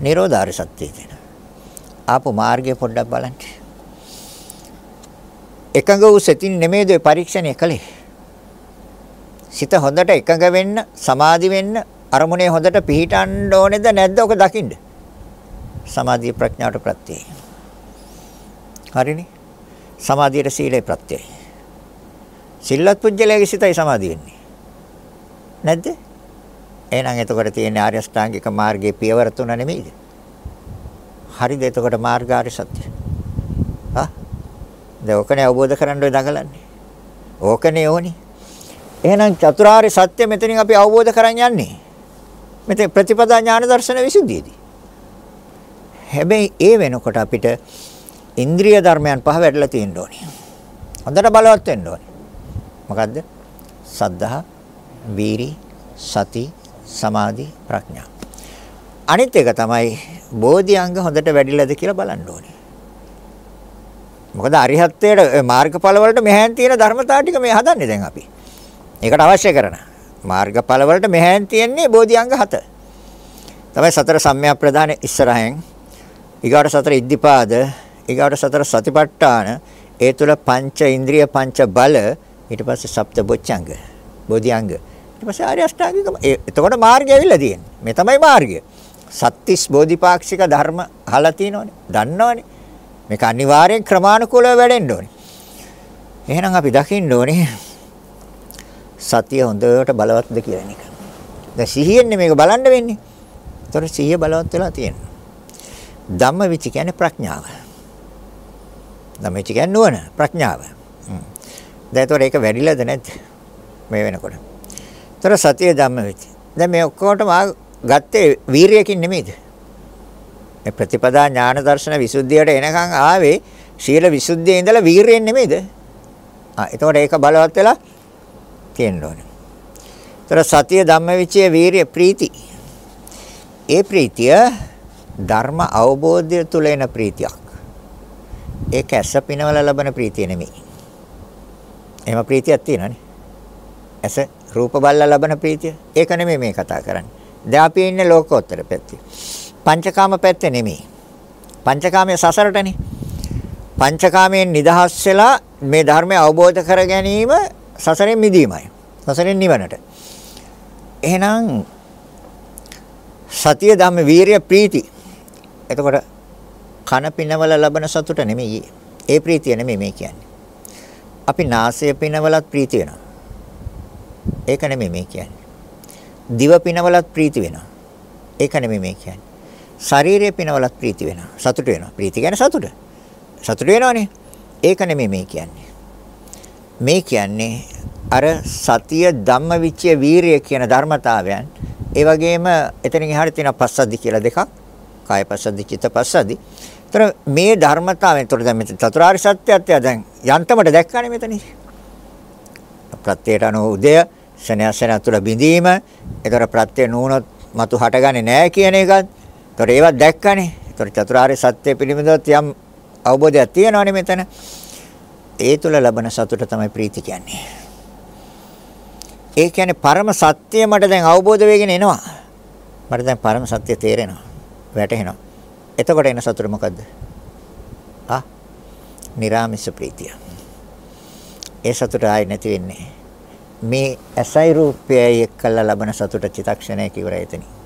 නිරෝධාරය සත්‍යය තියෙනවා. ආපු මාර්ගය පොඩ්ඩක් බලන්න. එකඟ වූ සෙතින් නෙමෙයිද පරීක්ෂණය කළේ. සිත හොඳට එකඟ වෙන්න, සමාධි වෙන්න, අරමුණේ හොඳට පිහිටන්න ඕනේද නැද්ද ඔක දකින්න. සමාධිය ප්‍රඥාවට ප්‍රත්‍යයයි. හරිනේ? සමාධියට සීලේ ප්‍රත්‍යයයි. සිල්වත් පුජ්‍යලයේ සිතයි සමාධිය වෙන්නේ. නැද්ද? එහෙනම් එතකොට තියෙන ආර්ය අෂ්ටාංගික මාර්ගයේ පියවර තුන නෙමෙයිද? හරිද එතකොට මාර්ගාර්ය සත්‍ය? ආ? දැන් ඔකනේ අවබෝධ කරගන්න ඔය දඟලන්නේ. ඕකනේ ඕනි. එහෙනම් චතුරාර්ය සත්‍ය මෙතනින් අපි අවබෝධ කරන් යන්නේ. මෙතේ ප්‍රතිපදා ඥාන දර්ශන විසුද්ධියේදී. හැබැයි ඒ වෙනකොට අපිට ඉන්ද්‍රිය ධර්මයන් පහ වැඩිලා තියෙන්න ඕනේ. හොඳට බලවත් වෙන්න ඕනේ. මොකද්ද? සද්ධා, වීරි, සති, සමාධි, ප්‍රඥා. අනිත් එක තමයි බෝධි අංග හොඳට වැඩිලාද කියලා බලන්න ඕනේ. මොකද අරිහත්ත්වයට මාර්ගඵල වලට මෙහෙන් තියෙන ධර්මතාව ටික මේ හදන්නේ දැන් අපි. ඒකට අවශ්‍ය කරන මාර්ගඵල වලට මෙහෙන් තියෙන්නේ බෝධි අංග 7. තමයි සතර සම්‍යක් ප්‍රදාන ඉස්සරහෙන් ඊගාට සතර ඉද්ධිපාද ඊගාට සතර සතිපට්ඨාන ඒ තුල පංච ඉන්ද්‍රිය පංච බල ඊට පස්සේ සප්ත බොච්චංග බෝධිඅංග. ඊට පස්සේ ආර්ය අෂ්ටාංගික එතකොට මාර්ගය ඇවිල්ලා තියෙන්නේ. මේ තමයි මාර්ගය. සත්‍තිස් බෝධිපාක්ෂික ධර්ම අහලා තියෙනවනේ. දන්නවනේ. මේක අනිවාර්යෙන් ක්‍රමානුකූලව වැඩෙන්න ඕනේ. එහෙනම් අපි දකින්න ඕනේ සතිය හොඳට බලවත්ද කියන එක. දැන් සිහියෙන්නේ මේක බලන්න වෙන්නේ. ඒතකොට සිහිය බලවත් වෙලා තියෙනවා. ධම්මවිච කියන්නේ ප්‍රඥාව. ධම්මවිච කියන්නේ නුවණ ප්‍රඥාව. දැන් ඒතකොට ඒක වැඩිලාද නැද්ද? මේ වෙනකොට? ඒතර සතිය ධම්ම වෙච්ච. දැන් මේ ඔක්කොටම ගත්තේ වීරියකින් නෙමෙයිද? මේ ප්‍රතිපදා ඥාන දර්ශන විසුද්ධියට එනකන් ආවේ ශීල විසුද්ධියේ ඉඳලා වීරියෙන් නෙමෙයිද? ආ ඒතකොට ඒක බලවත් වෙලා තියෙන්න ඕනේ. ඒතර සතිය ධම්මවිචය වීරිය ප්‍රීති. ඒ ප්‍රීතිය ධර්ම අවබෝධය තුල එන ප්‍රීතියක්. ඒක ඇස පිනවල ලබන ප්‍රීතිය නෙමෙයි. එහෙම ප්‍රීතියක් තියෙනවනේ. ඇස රූප බල්ලා ලබන ප්‍රීතිය. ඒක නෙමෙයි මේ කතා කරන්නේ. දැන් අපි ඉන්නේ ලෝකෝත්තර පැත්තේ. පංචකාම පැත්තේ නෙමෙයි. පංචකාමයේ සසරටනේ. පංචකාමයෙන් නිදහස් වෙලා මේ ධර්මය අවබෝධ කර ගැනීම සසරෙන් මිදීමයි. සසරෙන් නිවනට. එහෙනම් සතිය ධම්ම වීරිය ප්‍රීති. එතකොට කන පිනවල ලබන සතුට නෙමෙයි. ඒ ප්‍රීතිය නෙමෙයි මේ කියන්නේ. අපි නාසය පිනවලත් ප්‍රීති වෙනවා. ඒක නෙමෙයි මේ කියන්නේ. දිව පිනවලත් ප්‍රීති වෙනවා. ඒක නෙමෙයි මේ කියන්නේ. ශරීරය පිනවලත් ප්‍රීති වෙනවා. සතුට වෙනවා. ප්‍රීති කියන්නේ සතුට. සතුට වෙනවනේ. ඒක නෙමෙයි මේ කියන්නේ. මේ කියන්නේ අර සතිය ධම්මවිචය වීරිය කියන ධර්මතාවයන් ඒ වගේම එතනින් එහාට තියෙන පස්සද්ධි කියලා දෙකක් කාය පස්සද්ධි චිත්ත පස්සද්ධි ତර මේ ධර්මතාවය එතකොට දැන් මෙතන චතුරාර්ය සත්‍යයත් දැන් යන්තමට දැක්කනේ මෙතනදී. ප්‍රත්‍යයට අනුව උදය ශනයසන තුළ බිඳීම ඒතර ප්‍රත්‍ය නුනොත් මතු හටගන්නේ නැහැ කියන එකත්. ඒතර ඒවත් දැක්කනේ. ඒතර චතුරාර්ය සත්‍ය පිළිබඳව යම් අවබෝධයක් තියෙනවනේ මෙතන. ඒ තුළ ලබන සතුට තමයි ප්‍රීති කියන්නේ. ඒ කියන්නේ පරම සත්‍ය මට දැන් අවබෝධ වෙගෙන එනවා. මට දැන් පරම සත්‍ය තේරෙනවා. වැටහෙනවා. එතකොට එන සතුට මොකද්ද? ආ නිරාමිස ප්‍රීතිය. ඒ සතුට ආයි නැති වෙන්නේ. මේ ඇසයි රූපයයි එක්කලා ලබන සතුට චිතක්ෂණයක ඉවරයි එතන.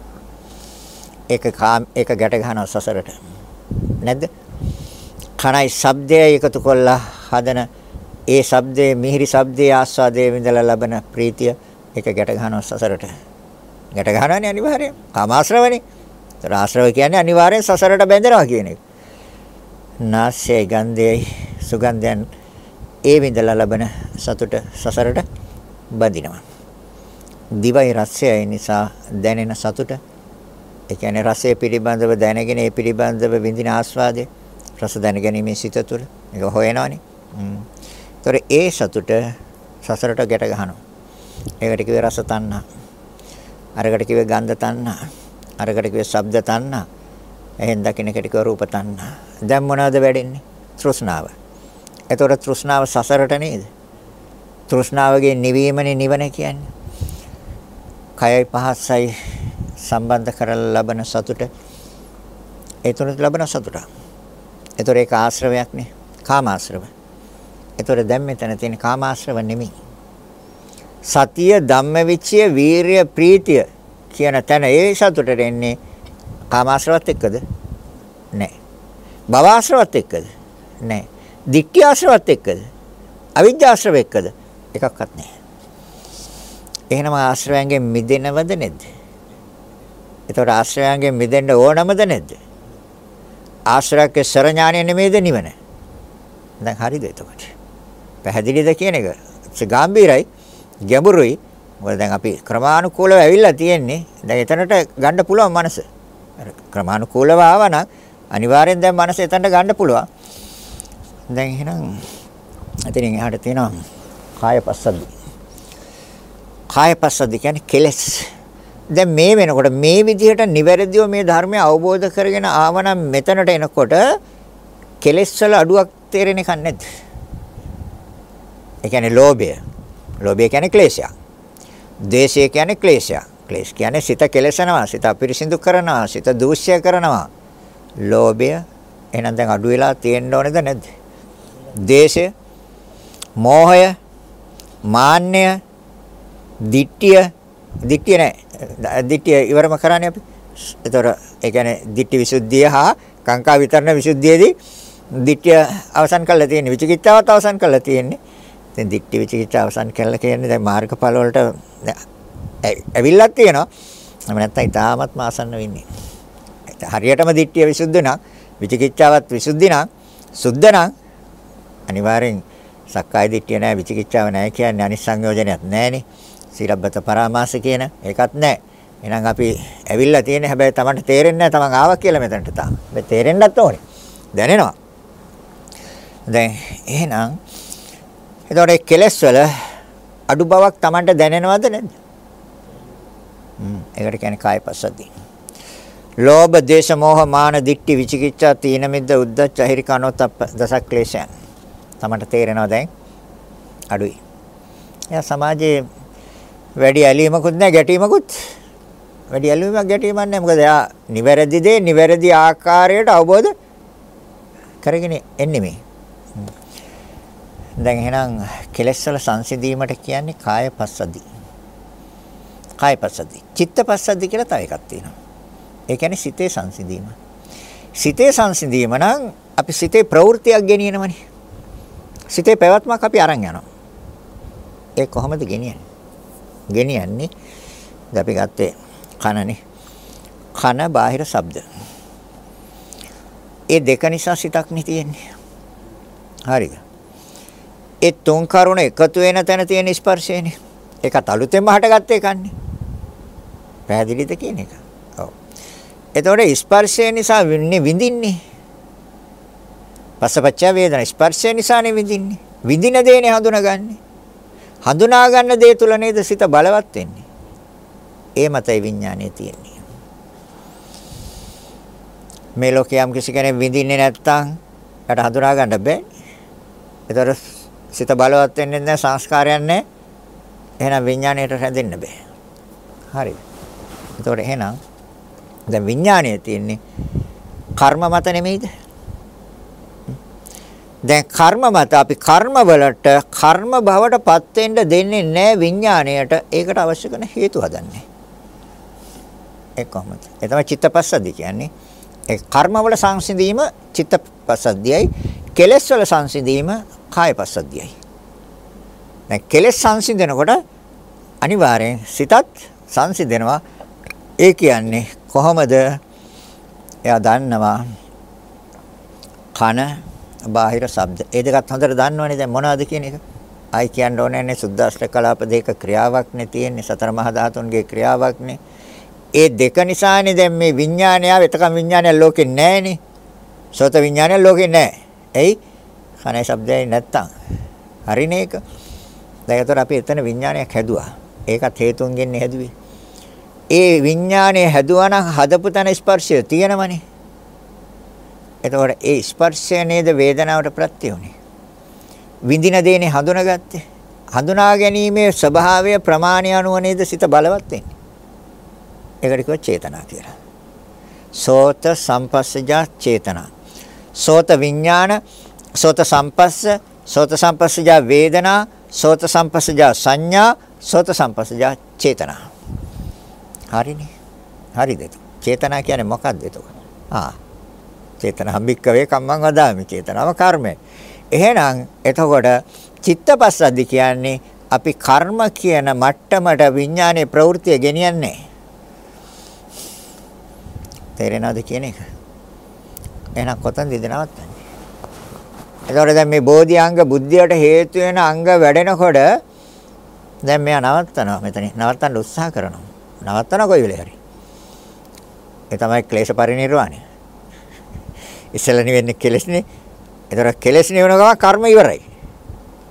ඒක කාම ඒක ගැට ගන්නවා සසරට. නැද්ද? කණයි ශබ්දයයි එකතු කොල්ලා හදන ඒ ශබ්දයේ මිහිරි ශබ්දයේ ආස්වාදයේ විඳලා ලබන ප්‍රීතිය ඒක ගැට ගන්නවා සසරට. ගැට ගන්නවනේ අනිවාර්යයෙන්. කාමාශ්‍රවනේ. ඒතර ආශ්‍රව කියන්නේ අනිවාර්යෙන් සසරට බැඳෙනවා කියන එක. නාසයේ ගන්ධයයි සුගන්ධයන් ඒ විඳලා ලබන සතුට සසරට බඳිනවා. දිවයි රසයයි නිසා දැනෙන සතුට ඒ කියන්නේ රසය පිළිබඳව දැනගෙන ඒ පිළිබඳව විඳින ආස්වාදය රස දැනගැනීමේ සිත තුළ ඒක හොයනවනේ. ඒතර ඒ සතුට සසරට ගැට ගන්නවා. ඒකට කිව්වේ රස තණ්හා. අරකට කිව්වේ ගන්ධ තණ්හා. අරකට කිව්වේ ශබ්ද තණ්හා. එහෙන් දකින්න එකට කිව්වේ රූප තණ්හා. දැන් මොනවද වැඩෙන්නේ? තෘෂ්ණාව. එතකොට තෘෂ්ණාව සසරට නේද? තෘෂ්ණාවගේ නිවීමනේ නිවන කියන්නේ. කයයි පහසයි සම්බන්ධ කරලා ලබන සතුට ඒ තුනට ලබන සතුට. ඒතොර ඒක ආශ්‍රවයක් නේ. කාමාශ්‍රව. ඒතොර දැන් මෙතන තියෙන කාමාශ්‍රව නෙමෙයි. සතිය ධම්මවිචය වීරිය ප්‍රීතිය කියන තැන ඒ සතුටට එන්නේ කාමාශ්‍රවත් එක්කද? නැහැ. භවආශ්‍රවත් එක්කද? නැහැ. දික්ඛ්‍ය ආශ්‍රවත් එක්කද? අවිජ්ජාශ්‍රව එක්කද? එකක්වත් නැහැ. එහෙනම් ආශ්‍රවයන්ගෙන් මිදෙනවද නැද්ද? එතකොට ආශ්‍රවයන්ගෙන් මිදෙන්න ඕනමද නැද්ද? ආශ්‍රයක සරඥාණය නෙමෙයිද නිවන? දැන් හරිද එතකොට? පැහැදිලිද කියන එක? ගාම්භීරයි, ගැඹුරුයි. මොකද දැන් අපි ක්‍රමානුකූලව ඇවිල්ලා තියෙන්නේ. දැන් එතනට ගන්න පුළුවන් මනස. ක්‍රමානුකූලව ආවනම් අනිවාර්යෙන් දැන් මනස එතනට ගන්න පුළුවන්. දැන් එහෙනම් එතනින් එහාට තියෙනවා කාය පස්සද්ධි. කාය පස්සද්ධි කියන්නේ කෙලස්. දැන් මේ වෙනකොට මේ විදිහට නිවැරදිව මේ ධර්මය අවබෝධ කරගෙන ආවනම් මෙතනට එනකොට කෙලස් වල අඩුවක් තේරෙන එකක් නැද්ද? ඒ කියන්නේ ලෝභය. ලෝභය කියන්නේ ක්ලේශයක්. ද්වේෂය කියන්නේ ක්ලේශයක්. ක්ලේශ කියන්නේ සිත කෙලසනවා, සිත අපිරිසිදු කරනවා, සිත දූෂ්‍ය කරනවා. ලෝභය එහෙනම් දැන් අඩු වෙලා තියෙන්න ඕනේද නැද්ද? ද්වේෂය, මෝහය, මාන්නය, දිට්ඨිය, දිට්ඨිය නෑ. දිට්ඨිය ඉවරම කරන්නේ අපි. ඒතර ඒ කියන්නේ දිට්ඨි විසුද්ධිය හා කාංකා විතරණ විසුද්ධියේදී දිට්ඨිය අවසන් කරලා තියෙන්නේ. විචිකිච්ඡාවත් අවසන් කරලා තියෙන්නේ. දැන් දිට්ඨි විචිකිච්ඡා අවසන් කරලා කියන්නේ දැන් මාර්ගඵල වලට ඇවිල්ලක් තියෙනවා. එහෙම නැත්නම් ඊටාත්ම ආසන්න වෙන්නේ. හරියටම දිට්ඨිය විසුද්ධ නම් විචිකිච්ඡාවත් විසුද්ධි නම් සුද්ධ නම් අනිවාර්යෙන් සක්කාය දිට්ඨිය නැහැ විචිකිච්ඡාව නැහැ කියන්නේ අනිත් සංයෝජනයක් නැහැනේ. සීලබ්බත පරාමාස කියන ඒකත් නැහැ. එහෙනම් අපි ඇවිල්ලා තියෙන්නේ හැබැයි Tamanට තේරෙන්නේ නැහැ Taman ආවා කියලා මෙතනට තාම. මේ තේරෙන්නත් ඕනේ. දැනෙනවා. දැන් එහෙනම් එතකොට කෙලස් වල අඩු බවක් Tamanට දැනෙනවද නැද්ද? හ්ම් ඒකට කියන්නේ කායපස්සද්ධි. ලෝභ, දේශ, මෝහ, මාන, දික්ටි, විචිකිච්ඡා, තීන මිද්ද, උද්ධච්ච, අහිරිකනෝතප්ප දසක් ක්ලේශයන්. තමන්ට තේරෙනවද දැන්? අඩුයි. එයා සමාජයේ වැඩි ඇලීමකුත් නැහැ ගැටීමකුත් වැඩි ඇලීමක් ගැටීමක් නැහැ. මොකද එයා නිවැරදි දේ නිවැරදි ආකාරයට අවබෝධ කරගෙන එන්නේ මේ. දැන් එහෙනම් කෙලෙස් වල සංසිඳීමට කියන්නේ කාය පස්සද්ධි. කාය පස්සද්ධි. චිත්ත පස්සද්ධි කියලා තව එකක් තියෙනවා. ඒ කියන්නේ සිතේ සංසිඳීම. සිතේ සංසිඳීම නම් අපි සිතේ ප්‍රවෘත්තියක් ගෙනියනවනේ. සිතේ පැවැත්මක් අපි අරන් යනවා. ඒ කොහොමද ගෙනියන්නේ? ගෙනියන්නේ අපි ගත්තේ කනනේ. කන බාහිර ශබ්ද. ඒ දෙක නිසා සිතක් නේ තියෙන්නේ. හරිද? ඒ තුන් කරුණ එකතු වෙන තැන තියෙන ස්පර්ශයනේ. ඒකත් අලුතෙන්ම හටගත්ත එකන්නේ. පැහැදිලිද කියන එක? ඔව්. එතකොට ස්පර්ශය නිසා විඳින්නේ පස්සපච්ච වේදනා ස්පර්ශය නිසානේ විඳින්නේ. විඳින දේනේ හඳුනාගන්නේ. හඳුනා ගන්න දේ තුල නේද සිත බලවත් වෙන්නේ. ඒ මතයි විඥානය තියෙන්නේ. මේ ලෝකයේ යම් කිසි කෙනෙක් විඳින්නේ නැත්තම් යට හඳුනා ගන්න බෑ. ඒතර සිත බලවත් වෙන්නේ නැහැ සංස්කාරයන් නැහැ. එහෙනම් විඥාණයට රැඳෙන්න බෑ. හරිද? එතකොට එහෙනම් දැන් විඥාණය තියෙන්නේ කර්ම මත නෙමෙයිද? දැන් කර්ම මත අපි කර්ම වලට කර්ම භවට පත් වෙන්න දෙන්නේ නැහැ විඥාණයට. ඒකට අවශ්‍ය කරන හේතු හදන්නේ. ඒ කොහොමද? ඒ තමයි චිත්තපස්සද්ධි කියන්නේ. ඒ කර්ම වල සංසිඳීම චිත්තපස්සද්ධියයි. කෙලෙස් වල සංසිඳීම කායපස්සද්ධියයි. දැන් කෙලෙස් සංසිඳනකොට අනිවාර්යෙන් සිතත් සංසිඳෙනවා. ඒ කියන්නේ කොහොමද? එයා දන්නවා කන බාහිර ශබ්ද. ඒ දෙකත් හොඳට දන්නවනේ දැන් මොනවද කියන එක. ආයි කියන්න ඕනේ නේ සුද්දාස්ත්‍ර කලාප දෙක ක්‍රියාවක් නේ තියෙන්නේ සතර මහා ධාතුන්ගේ ක්‍රියාවක් නේ. ඒ දෙක නිසානේ දැන් මේ විඥානය එතකම් විඥානය ලෝකේ නැහැනේ. සෝත විඥානය ලෝකේ නැහැ. එයි කනේ ශබ්දයයි නැත්තම්. හරිනේ ඒක. දැන් ඒතර අපි එතන විඥානයක් හැදුවා. ඒකත් හේතුන්ගෙන් හැදුවේ. ඒ විඥානය හැදුවා නම් හදපු තැන ස්පර්ශය තියෙනවනේ. එතකොට ඒ ස්පර්ශය නේද වේදනාවට ප්‍රත්‍ය උනේ. විඳින දේනේ හඳුනාගත්තේ. හඳුනා ගැනීමේ ස්වභාවය ප්‍රමාණය අනුව නේද සිත බලවත් වෙන්නේ. ඒකට කිව්ව චේතනා කියලා. සෝත සම්පස්සජා චේතනා. සෝත විඥාන, සෝත සම්පස්ස, සෝත සම්පස්සජා වේදනා, සෝත සම්පස්සජා සංඥා, සෝත සම්පස්සජා චේතනා. හරිනේ. හරිද? චේතනා කියන්නේ මොකක්ද එතකොට? ආ. චේතනා හම්බික්කවේ කම්මං වදාමි. චේතනාව කර්මය. එහෙනම් එතකොට චිත්තපස්සද්ධි කියන්නේ අපි කර්ම කියන මට්ටමට විඥානයේ ප්‍රවෘත්තිය ගෙනියන්නේ තේරෙනවද කියන එක. එහෙනම් කොතනද ඉඳනවත්තන්නේ? එතකොට දැන් මේ බෝධි අංග බුද්ධියට හේතු වෙන අංග වැඩෙනකොට දැන් මෙයා නවත්තනවා මෙතන. නවත්තන්න උත්සාහ කරනවා. නවත්තන කොයි වෙලේ හරි. ඒ තමයි ක්ලේශ පරිණිරවාණය. ඉස්සෙල්ලා නිවෙන්නේ කෙලෙස්නේ. එතකොට කෙලෙස් නිවන ගමන් කර්ම ඉවරයි.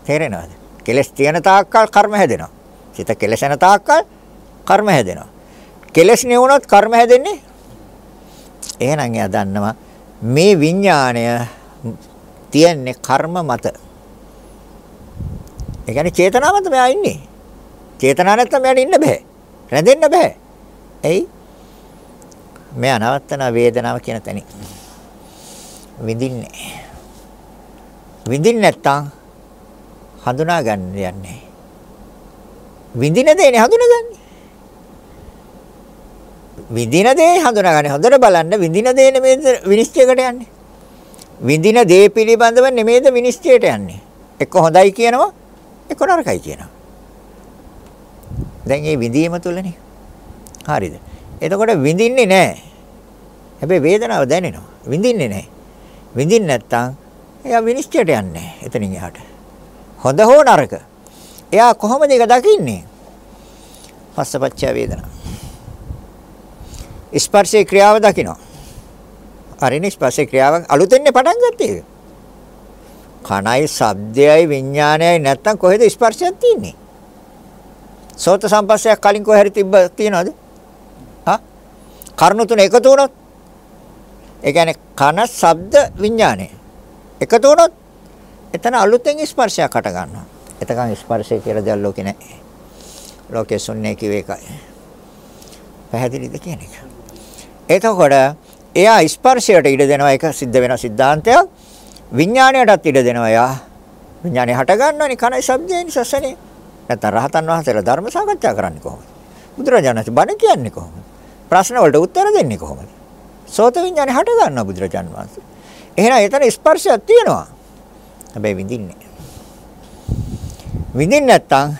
තේරෙනවද? කෙලෙස් තියෙන තාක්කල් කර්ම හැදෙනවා. සිත කෙලසෙන තාක්කල් කර්ම හැදෙනවා. කෙලෙස් නිවුනොත් කර්ම හැදෙන්නේ එහෙනම් එයා දන්නවා මේ විඥාණය තියන්නේ කර්ම මත. ඒ කියන්නේ චේතනාව මත මෙයා ඉන්නේ. චේතනාව නැත්නම් මෙයාට ඉන්න බෑ. රැඳෙන්න බෑ. එයි මෙයා නවත්තන වේදනාව කියන තැනින්. විඳින්නේ. විඳින්න නැත්තම් හඳුනා ගන්න යන්නේ. විඳින දේනේ හඳුනගන්නේ. විඳින දේ හඳුනාගන්නේ. හොඳට බලන්න විඳින දේ නෙමෙයිද විනිශ්චයකට යන්නේ. විඳින දේ පිළිබඳව නෙමෙයිද විනිශ්චයට යන්නේ. එක්ක හොඳයි කියනවා, එක්ක නරකයි කියනවා. දැන් මේ විඳීම තුලනේ. හරිද? එතකොට විඳින්නේ නැහැ. හැබැයි වේදනාව දැනෙනවා. විඳින්නේ නැහැ. විඳින්න නැත්තම් එයා විනිශ්චයට යන්නේ එතනින් එහාට. හොඳ හෝ නරක. එයා කොහොමද ඒක දකින්නේ? පස්සපච්චය වේදනා. ස්පර්ශේ ක්‍රියාව දකිනවා. හරිනේ ස්පර්ශේ ක්‍රියාව අලුතෙන්නේ පටන් ගත්තේ. කණයි ශබ්දයයි විඥානයයි නැත්තම් කොහෙද ස්පර්ශයක් තියෙන්නේ? සෝත සම්පස්සයක් කලින් කොහේ හරි තිබ්බ තියනවද? හා? කර්ණ තුන එකතු වුණොත් ඒ කියන්නේ කන ශබ්ද විඥානය එකතු වුණොත් එතන අලුතෙන් ස්පර්ශයක් හට ගන්නවා. එතකන් ස්පර්ශය කියලා දෙයක් ලෝකේ නැහැ. ලෝකේ ශුන්‍ය කිව්ව එකයි. පැහැදිලිද කියන එක? එතකොට එයා ස්පර්ශයට ඉඩ දෙනවා ඒක සිද්ධ වෙන සිද්ධාන්තයක්. විඥාණයටත් ඉඩ දෙනවා එයා. විඥාණය හට ගන්නවනේ කනයි ශබ්දයයි සසනේ. නැත්නම් රහතන් වහන්සේලා ධර්ම සාකච්ඡා කරන්නේ කොහොමද? බුදුරජාණන් වහන්සේ බණ කියන්නේ කොහොමද? ප්‍රශ්න වලට උත්තර දෙන්නේ කොහොමද? සෝත විඥානේ හට ගන්නවා බුදුරජාණන් වහන්සේ. එහෙනම් එතන ස්පර්ශයක් තියෙනවා. හැබැයි විඳින්නේ. විඳින්න නැත්තම්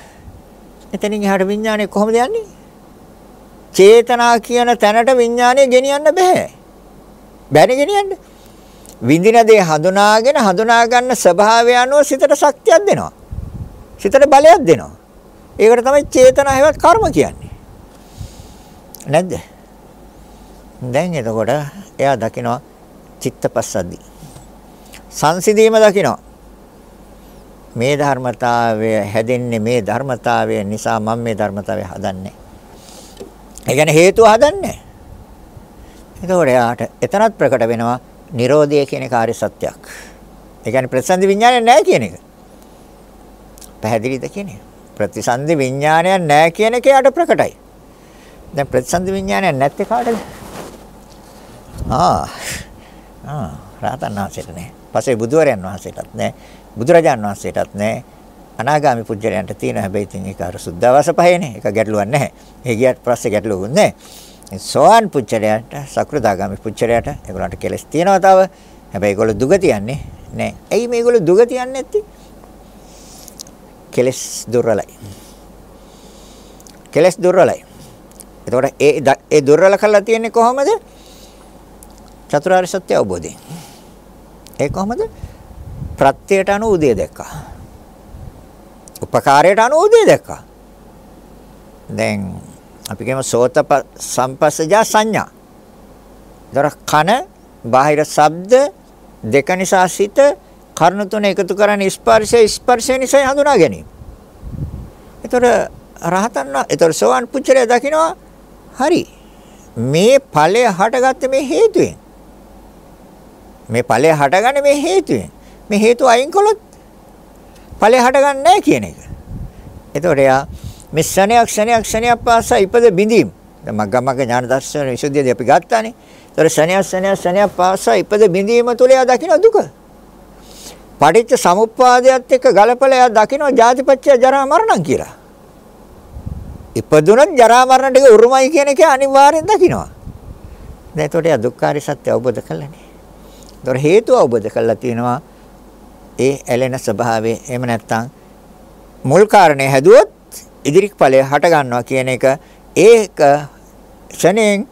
එතනින් එහාට විඥානේ කොහොමද යන්නේ? චේතනා කියන තැනට විඥානය ගෙනියන්න බෑ. බැරි ගෙනියන්න. විඳින දේ හඳුනාගෙන හඳුනා ගන්න ස්වභාවය අනුව සිතට ශක්තියක් දෙනවා. සිතට බලයක් දෙනවා. ඒකට තමයි චේතනා හැවත් කර්ම කියන්නේ. නැද්ද? දැන් එතකොට එයා දකිනවා චිත්තපස්සද්දි. සංසිඳීම දකිනවා. මේ ධර්මතාවය හැදෙන්නේ මේ ධර්මතාවය නිසා මම මේ ධර්මතාවය හදන්නේ. ඒ කියන්නේ හේතුව හදන්නේ. එතකොට එයාට එතනත් ප්‍රකට වෙනවා Nirodha කියන කාර්ය සත්‍යයක්. ඒ කියන්නේ ප්‍රසන්න විඥානය නැහැ කියන එක. පැහැදිලිද කියන්නේ? ප්‍රතිසන්දි විඥානයක් නැහැ කියන එක යට ප්‍රකටයි. දැන් ප්‍රතිසන්දි විඥානයක් නැත්තේ කාටද? ආ. ආ, රහතන් වහන්සේට නෑ. පස්සේ බුදුවරයන් වහන්සේටත් නෑ. බුදුරජාන් වහන්සේටත් නෑ. අනාගාමි පුජ්‍යලයන්ට තියෙන හැබැයි ඉතින් ඒක අර සුද්ධවස පහේනේ. ඒක ගැටලුවක් නැහැ. ඒ ගියට පස්සේ ගැටලුවක් නැහැ. සෝවන් පුජ්‍යලයන්ට සකෘදාගාමි පුජ්‍යලයට ඒගොල්ලන්ට කෙලස් තියෙනවා තව. හැබැයි ඒගොල්ලෝ දුගතියන්නේ නැහැ. ඇයි මේගොල්ලෝ දුගතියන්නේ නැත්තේ? කෙලස් දුර්වලයි. කෙලස් දුර්වලයි. එතකොට ඒ ඒ දුර්වල කරලා තියෙන්නේ කොහොමද? චතුරාර්ය සත්‍ය අවබෝධයෙන්. ඒ කොහොමද? ප්‍රත්‍යයට අනුව උදේ දැක්කා. උපකාරයට අනුව උදේ දැක්කා. දැන් අපි කියමු සෝත සම්පස්සජා සංඥා. දර කන බාහිර ශබ්ද දෙක නිසා සිත කර්ණ තුන එකතු කරන්නේ ස්පර්ශය ස්පර්ශය නිසා හඳුනා ගැනීම. ඒතර රහතන් ඒතර සෝවන් පුච්චරය දකිනවා හරි. මේ ඵලය හටගත්තේ මේ හේතුවෙන්. මේ ඵලය හටගන්නේ මේ හේතුවෙන්. මේ හේතුව අයින් කළොත් ඵලය හටගන්නේ නැහැ කියන එක. එතකොට එයා මේ ක්ෂණයක් ක්ෂණයක් ක්ෂණයක් පාසා ඉපද බිඳීම්. දැන් මග්ගමග්ග ඥාන දර්ශන විසුද්ධියදී අපි ගත්තානේ. ඒතර ක්ෂණයක් ක්ෂණයක් ක්ෂණයක් පාසා ඉපද බිඳීම තුල එයා දකින්න දුක. පටිච්ච සමුප්පාදයට එක්ක ගලපලා එයා දකින්න ජාතිපච්චය ජරා මරණම් කියලා. ඉපදුනත් ජරා මරණ ටික උරුමයි කියන එක අනිවාර්යෙන් දකින්නවා. දැන් එතකොට එයා දුක්ඛාරි සත්‍ය අවබෝධ කළානේ. ඒතොර හේතුව අවබෝධ කරලා තියෙනවා ඒ ඇලෙන ස්වභාවය. එහෙම නැත්නම් මුල් කාරණේ හැදුවොත් ඉදිරි ඵලය හට ගන්නවා කියන එක ඒක ශණයෙන්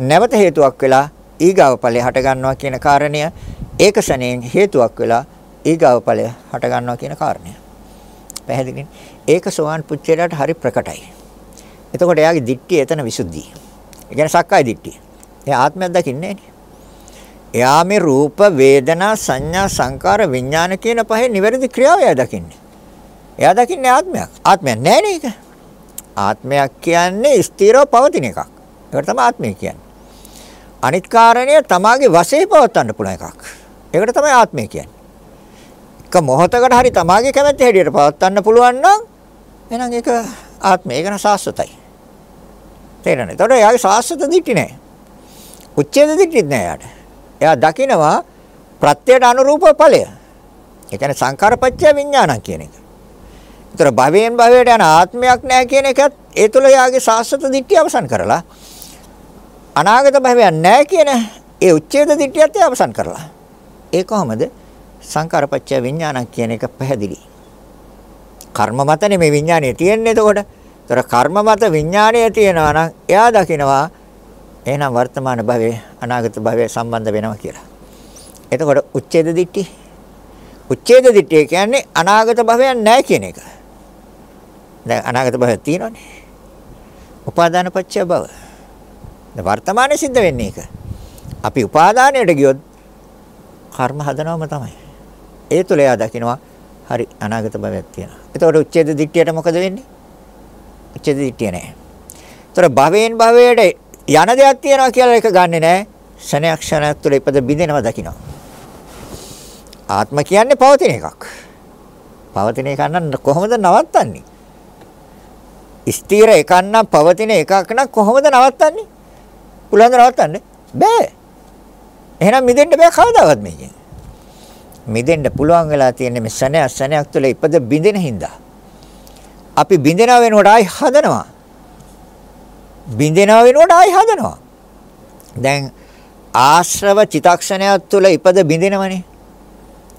නැවත හේතුවක් වෙලා ඊගාව ඵලය හට ගන්නවා කියන කාරණය ඒක ශණයෙන් හේතුවක් වෙලා ඊගාව ඵලය හට ගන්නවා කියන කාරණය. පැහැදිලිනේ? ඒක සෝවාන් පුච්චේලට හරි ප්‍රකටයි. එතකොට එයාගේ දික්ටි එතන විසුද්ධිය. ඒ කියන්නේ සක්කාය දික්ටි. එයා ආත්මයක් දකින්නේ නැහැ. එයා මේ රූප වේදනා සංඥා සංකාර විඥාන කියන පහේ නිවැරදි ක්‍රියාව එයා දකින්නේ. එයා දකින්නේ ආත්මයක්. ආත්මයක් නෑ නේද? ආත්මයක් කියන්නේ ස්ථිරව පවතින එකක්. ඒකට තමයි ආත්මය කියන්නේ. අනිත් කාරණය තමාගේ වශයෙන් පවත්වන්න පුළුවන් එකක්. ඒකට තමයි ආත්මය කියන්නේ. එක මොහොතකට හරි තමාගේ කැමැත්ත හැටියට පවත්වන්න පුළුවන් නම් එහෙනම් ඒක ආත්මය. ඒක න සාස්වතයි. තේරෙනවද? ඒතකොට එයාගේ සාස්වත දිටි නෑ. උච්ඡේද දිටිත් නෑ යාට. එයා දකිනවා ප්‍රත්‍යයට අනුරූප ඵලය. ඒ කියන්නේ සංකාරපච්චය විඥානං කියන එක. ඒතර භවයෙන් භවයට යන ආත්මයක් නැහැ කියන එකත් ඒ තුළ යාගේ සාස්වත දිට්ඨිය අවසන් කරලා අනාගත භවයක් නැහැ කියන ඒ උච්ඡේද දිට්ඨියත් අවසන් කරලා. ඒ කොහොමද? සංකාරපච්චය විඥානං කියන එක පැහැදිලි. කර්ම මතනේ මේ විඥානය තියෙන්නේ එතකොට. ඒතර කර්ම මත විඥානය තියෙනවා නම් එයා දකිනවා එහෙනම් වර්තමාන භවයේ අනාගත භවයේ සම්බන්ධ වෙනවා කියලා. එතකොට උච්ඡේද දිට්ඨි උච්ඡේද දිට්ඨිය කියන්නේ අනාගත භවයක් නැහැ කියන එක. දැන් අනාගත භවයක් තියෙනවනේ. උපාදාන පත්‍ය භව. දැන් වර්තමානයේ සිද්ධ වෙන්නේ ඒක. අපි උපාදානයට ගියොත් කර්ම හදනවම තමයි. ඒ තුල එයා දකිනවා හරි අනාගත භවයක් තියෙනවා. එතකොට උච්ඡේද දිට්ඨියට මොකද වෙන්නේ? උච්ඡේද දිට්ඨිය නැහැ. ඒතර භවයෙන් භවයට යන දෙයක් තියනවා කියලා එක ගන්නෙ නෑ. ක්ෂණයක් ක්ෂණයක් තුළ ඉපද බිඳෙනවා දකින්න. ආත්ම කියන්නේ පවතින එකක්. පවතින එකක් නම් කොහොමද නවත්තන්නේ? ස්ථිර එකක් නම් පවතින එකක් නම් කොහොමද නවත්තන්නේ? පුළුවන්ද නවත්තන්න? බෑ. එහෙනම් මිදෙන්න බෑ කවදාවත් මේකෙන්. මිදෙන්න පුළුවන් වෙලා තියෙන්නේ මේ ශනයක් ශනයක් තුළ ඉපද බිඳෙන හින්දා. අපි බිඳෙනව වෙනකොට ආයි හදනවා. බින්දෙනව වෙනකොට ආයි හදනවා. දැන් ආශ්‍රව චිතක්ෂණයක් තුළ ඉපද බින්දිනවනේ.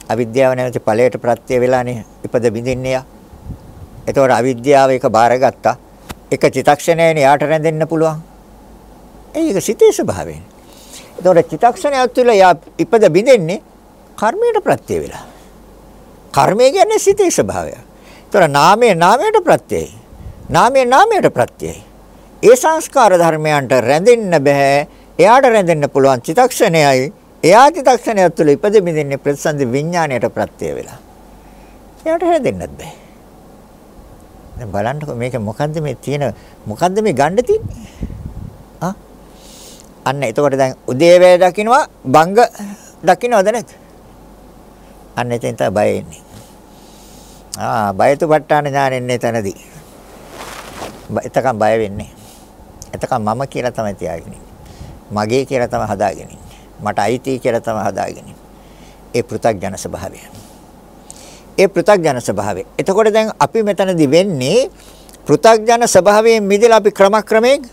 අවිද්‍යාව නැවති ඵලයට ප්‍රත්‍ය වෙලානේ ඉපද බින්දින්නේ. එතකොට අවිද්‍යාව එක බාරගත්තා. එක චිතක්ෂණයනේ යාට රැඳෙන්න පුළුවන්. ඒක සිතේ ස්වභාවය. එතකොට චිතක්ෂණයක් තුළ යා ඉපද බින්දින්නේ කර්මයට ප්‍රත්‍ය වෙලා. කර්මය කියන්නේ සිතේ ස්වභාවය. එතකොට නාමයේ නාමයට ප්‍රත්‍යයයි. නාමයේ නාමයට ප්‍රත්‍යයයි. ඒ සංස්කාර ධර්මයන්ට රැඳෙන්න බෑ. එයාට රැඳෙන්න පුළුවන් චිතක්ෂණයයි. එයා චිතක්ෂණය තුළ ඉපද බින්දින්නේ ප්‍රතිසන්දි විඥාණයට ප්‍රත්‍ය වෙලා. එයාට රැඳෙන්නත් බෑ. දැන් බලන්නකො මේක මොකද්ද මේ තියෙන මොකද්ද මේ ගන්න තියෙන්නේ? ආ අන්න එතකොට දැන් උදේවැය දකින්නවා බංග දකින්නවද නැද්ද? අන්න එතෙන් තමයි බය එන්නේ. ආ බයතුපට්ඨාන ඥානෙන්නේ තනදී. එතකම් බය වෙන්නේ. එතකම් මම කියලා තමයි තියාගෙන මගේ කියලා තමයි හදාගෙන මට අයිති කියලා තමයි හදාගෙන ඒ පෘථග්ජන ස්වභාවය. ඒ පෘථග්ජන ස්වභාවය. එතකොට දැන් අපි මෙතනදී වෙන්නේ පෘථග්ජන ස්වභාවයෙන් මිදලා අපි ක්‍රමක්‍රමයෙන්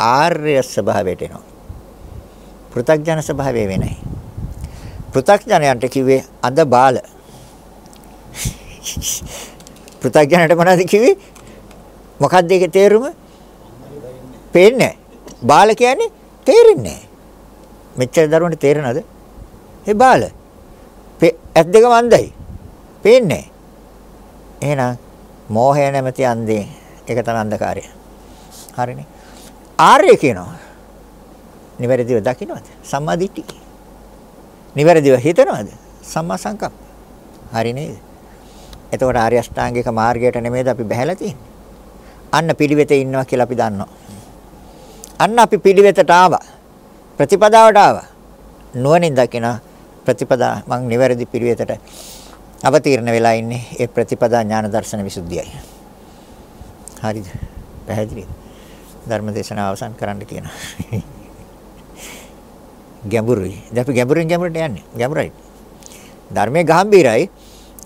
ආර්ය ස්වභාවයට එනවා. පෘථග්ජන ස්වභාවය වෙන්නේ. පෘථග්ජනයන්ට කිව්වේ අඳ බාල. පෘථග්ජනට මොනවද කිව්වේ? මොකක්ද ඒකේ තේරුම? පේන්නේ බාල කියන්නේ තේරෙන්නේ මෙච්චර දරුවන්ට තේරෙනවද? ඒ බාල. ඇස් දෙකම අන්ධයි. පේන්නේ එහෙනම් මෝහය නැමැති අන්ධේ ඒක තමයි අන්ධකාරය. හරිනේ. ආර්ය කියනවා. නිවැරදිව දකින්නවද? සම්මා දිට්ඨි. නිවැරදිව හිතනවද? සම්මා සංකප්ප. හරි නේද? එතකොට ආර්ය අෂ්ටාංගික මාර්ගයට නෙමෙයිද අපි බහැලා තියෙන්නේ? අන්න පිළිවෙතේ ඉන්නවා කියලා අපි දන්නවා. අන්න අපි පිළිවෙතට ආවා. ප්‍රතිපදාවට ආවා. නුවණින් දකින ප්‍රතිපදා මං නිවැරදි පිළිවෙතට අවතීර්ණ වෙලා ඉන්නේ ඒ ප්‍රතිපදා ඥාන දර්ශන විසුද්ධියයි. හරිද? පැහැදිලිද? ධර්ම දේශනාව අවසන් කරන්න කියනවා. ගැඹුරුයි. දැන් අපි ගැඹුරින් ගැඹුරට යන්නේ. ගැඹුරයි. ධර්මයේ ගැඹීරයි.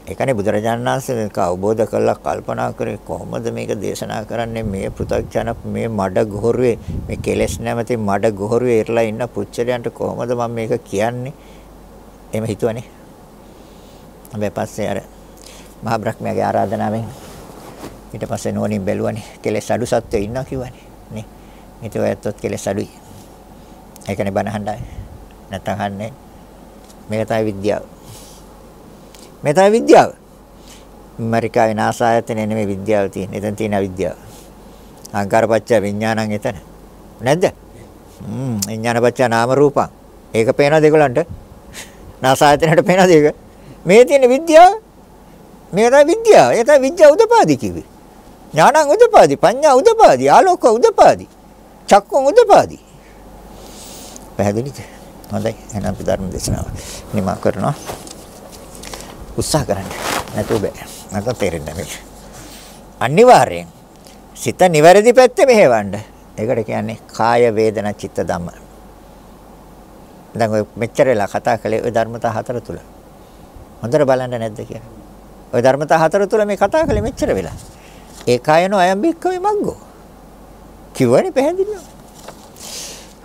ඒකනේ බුදුරජාණන් වහන්සේ මේක අවබෝධ කරලා කල්පනා කරේ කොහොමද මේක දේශනා කරන්නේ? මේ පෘථග්ජන මේ මඩ ගොහරුවේ මේ කෙලෙස් නැමැති මඩ ගොහරුවේ ඉරලා ඉන්න පුච්චලයන්ට කොහොමද මම මේක කියන්නේ? එහෙම හිතුවනේ. හැබැයි පස්සේ අර මහා බ්‍රහ්මයාගේ ආරාධනාවෙන් ඊට පස්සේ නෝනින් බැලුවනේ. කෙලෙස් අඩු සත්ත්වෝ ඉන්නවා කිව්වනේ. නේ. ඊට ඔයත්වත් කෙලෙස් අඩුයි. ඒකනේ බණ අහන්නයි නැත්තම් අහන්නේ. මේක තමයි විද්‍යාව. මේ තමයි විද්‍යාව. ඇමරිකාවේ NASA ආයතනයේ නෙමෙයි විද්‍යාව තියෙන්නේ. එතන තියෙන විද්‍යාව. අංකාරපච්ච විඥානං එතන. නැද්ද? හ්ම් විඥානපච්ච නාම රූපං. ඒක පේනවද ඒගොල්ලන්ට? NASA ආයතනයට පේනවද ඒක? මේ තියෙන විද්‍යාව මේ තමයි විද්‍යාව. ඒ තමයි විද්‍යාව උදපාදි කිව්වේ. ඥානං උදපාදි, පඤ්ඤා උදපාදි, ආලෝක උදපාදි, චක්කුං උදපාදි. පැහැදිලිද? හොඳයි. එහෙනම් අපි ධර්ම දේශනාව නිමා කරනවා. උත්සාහ කරන්න. නැතුව බෑ. නැත්නම් තේරෙන්නේ නැහැ. අනිවාර්යෙන් සිත නිවැරදි පැත්තේ මෙහෙවන්න. ඒකට කියන්නේ කාය වේදනා චිත්ත ධම්ම. දැන් ඔය මෙච්චර වෙලා කතා කළේ ওই ධර්මතා හතර තුල. හොඳට බලන්න නැද්ද කියලා. ওই ධර්මතා හතර තුල මේ කතා කළේ මෙච්චර වෙලා. ඒකායනෝ අයම් බික්කවේ මග්ගෝ. කිව්වනේ පැහැදිලිව.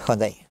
හොඳයි.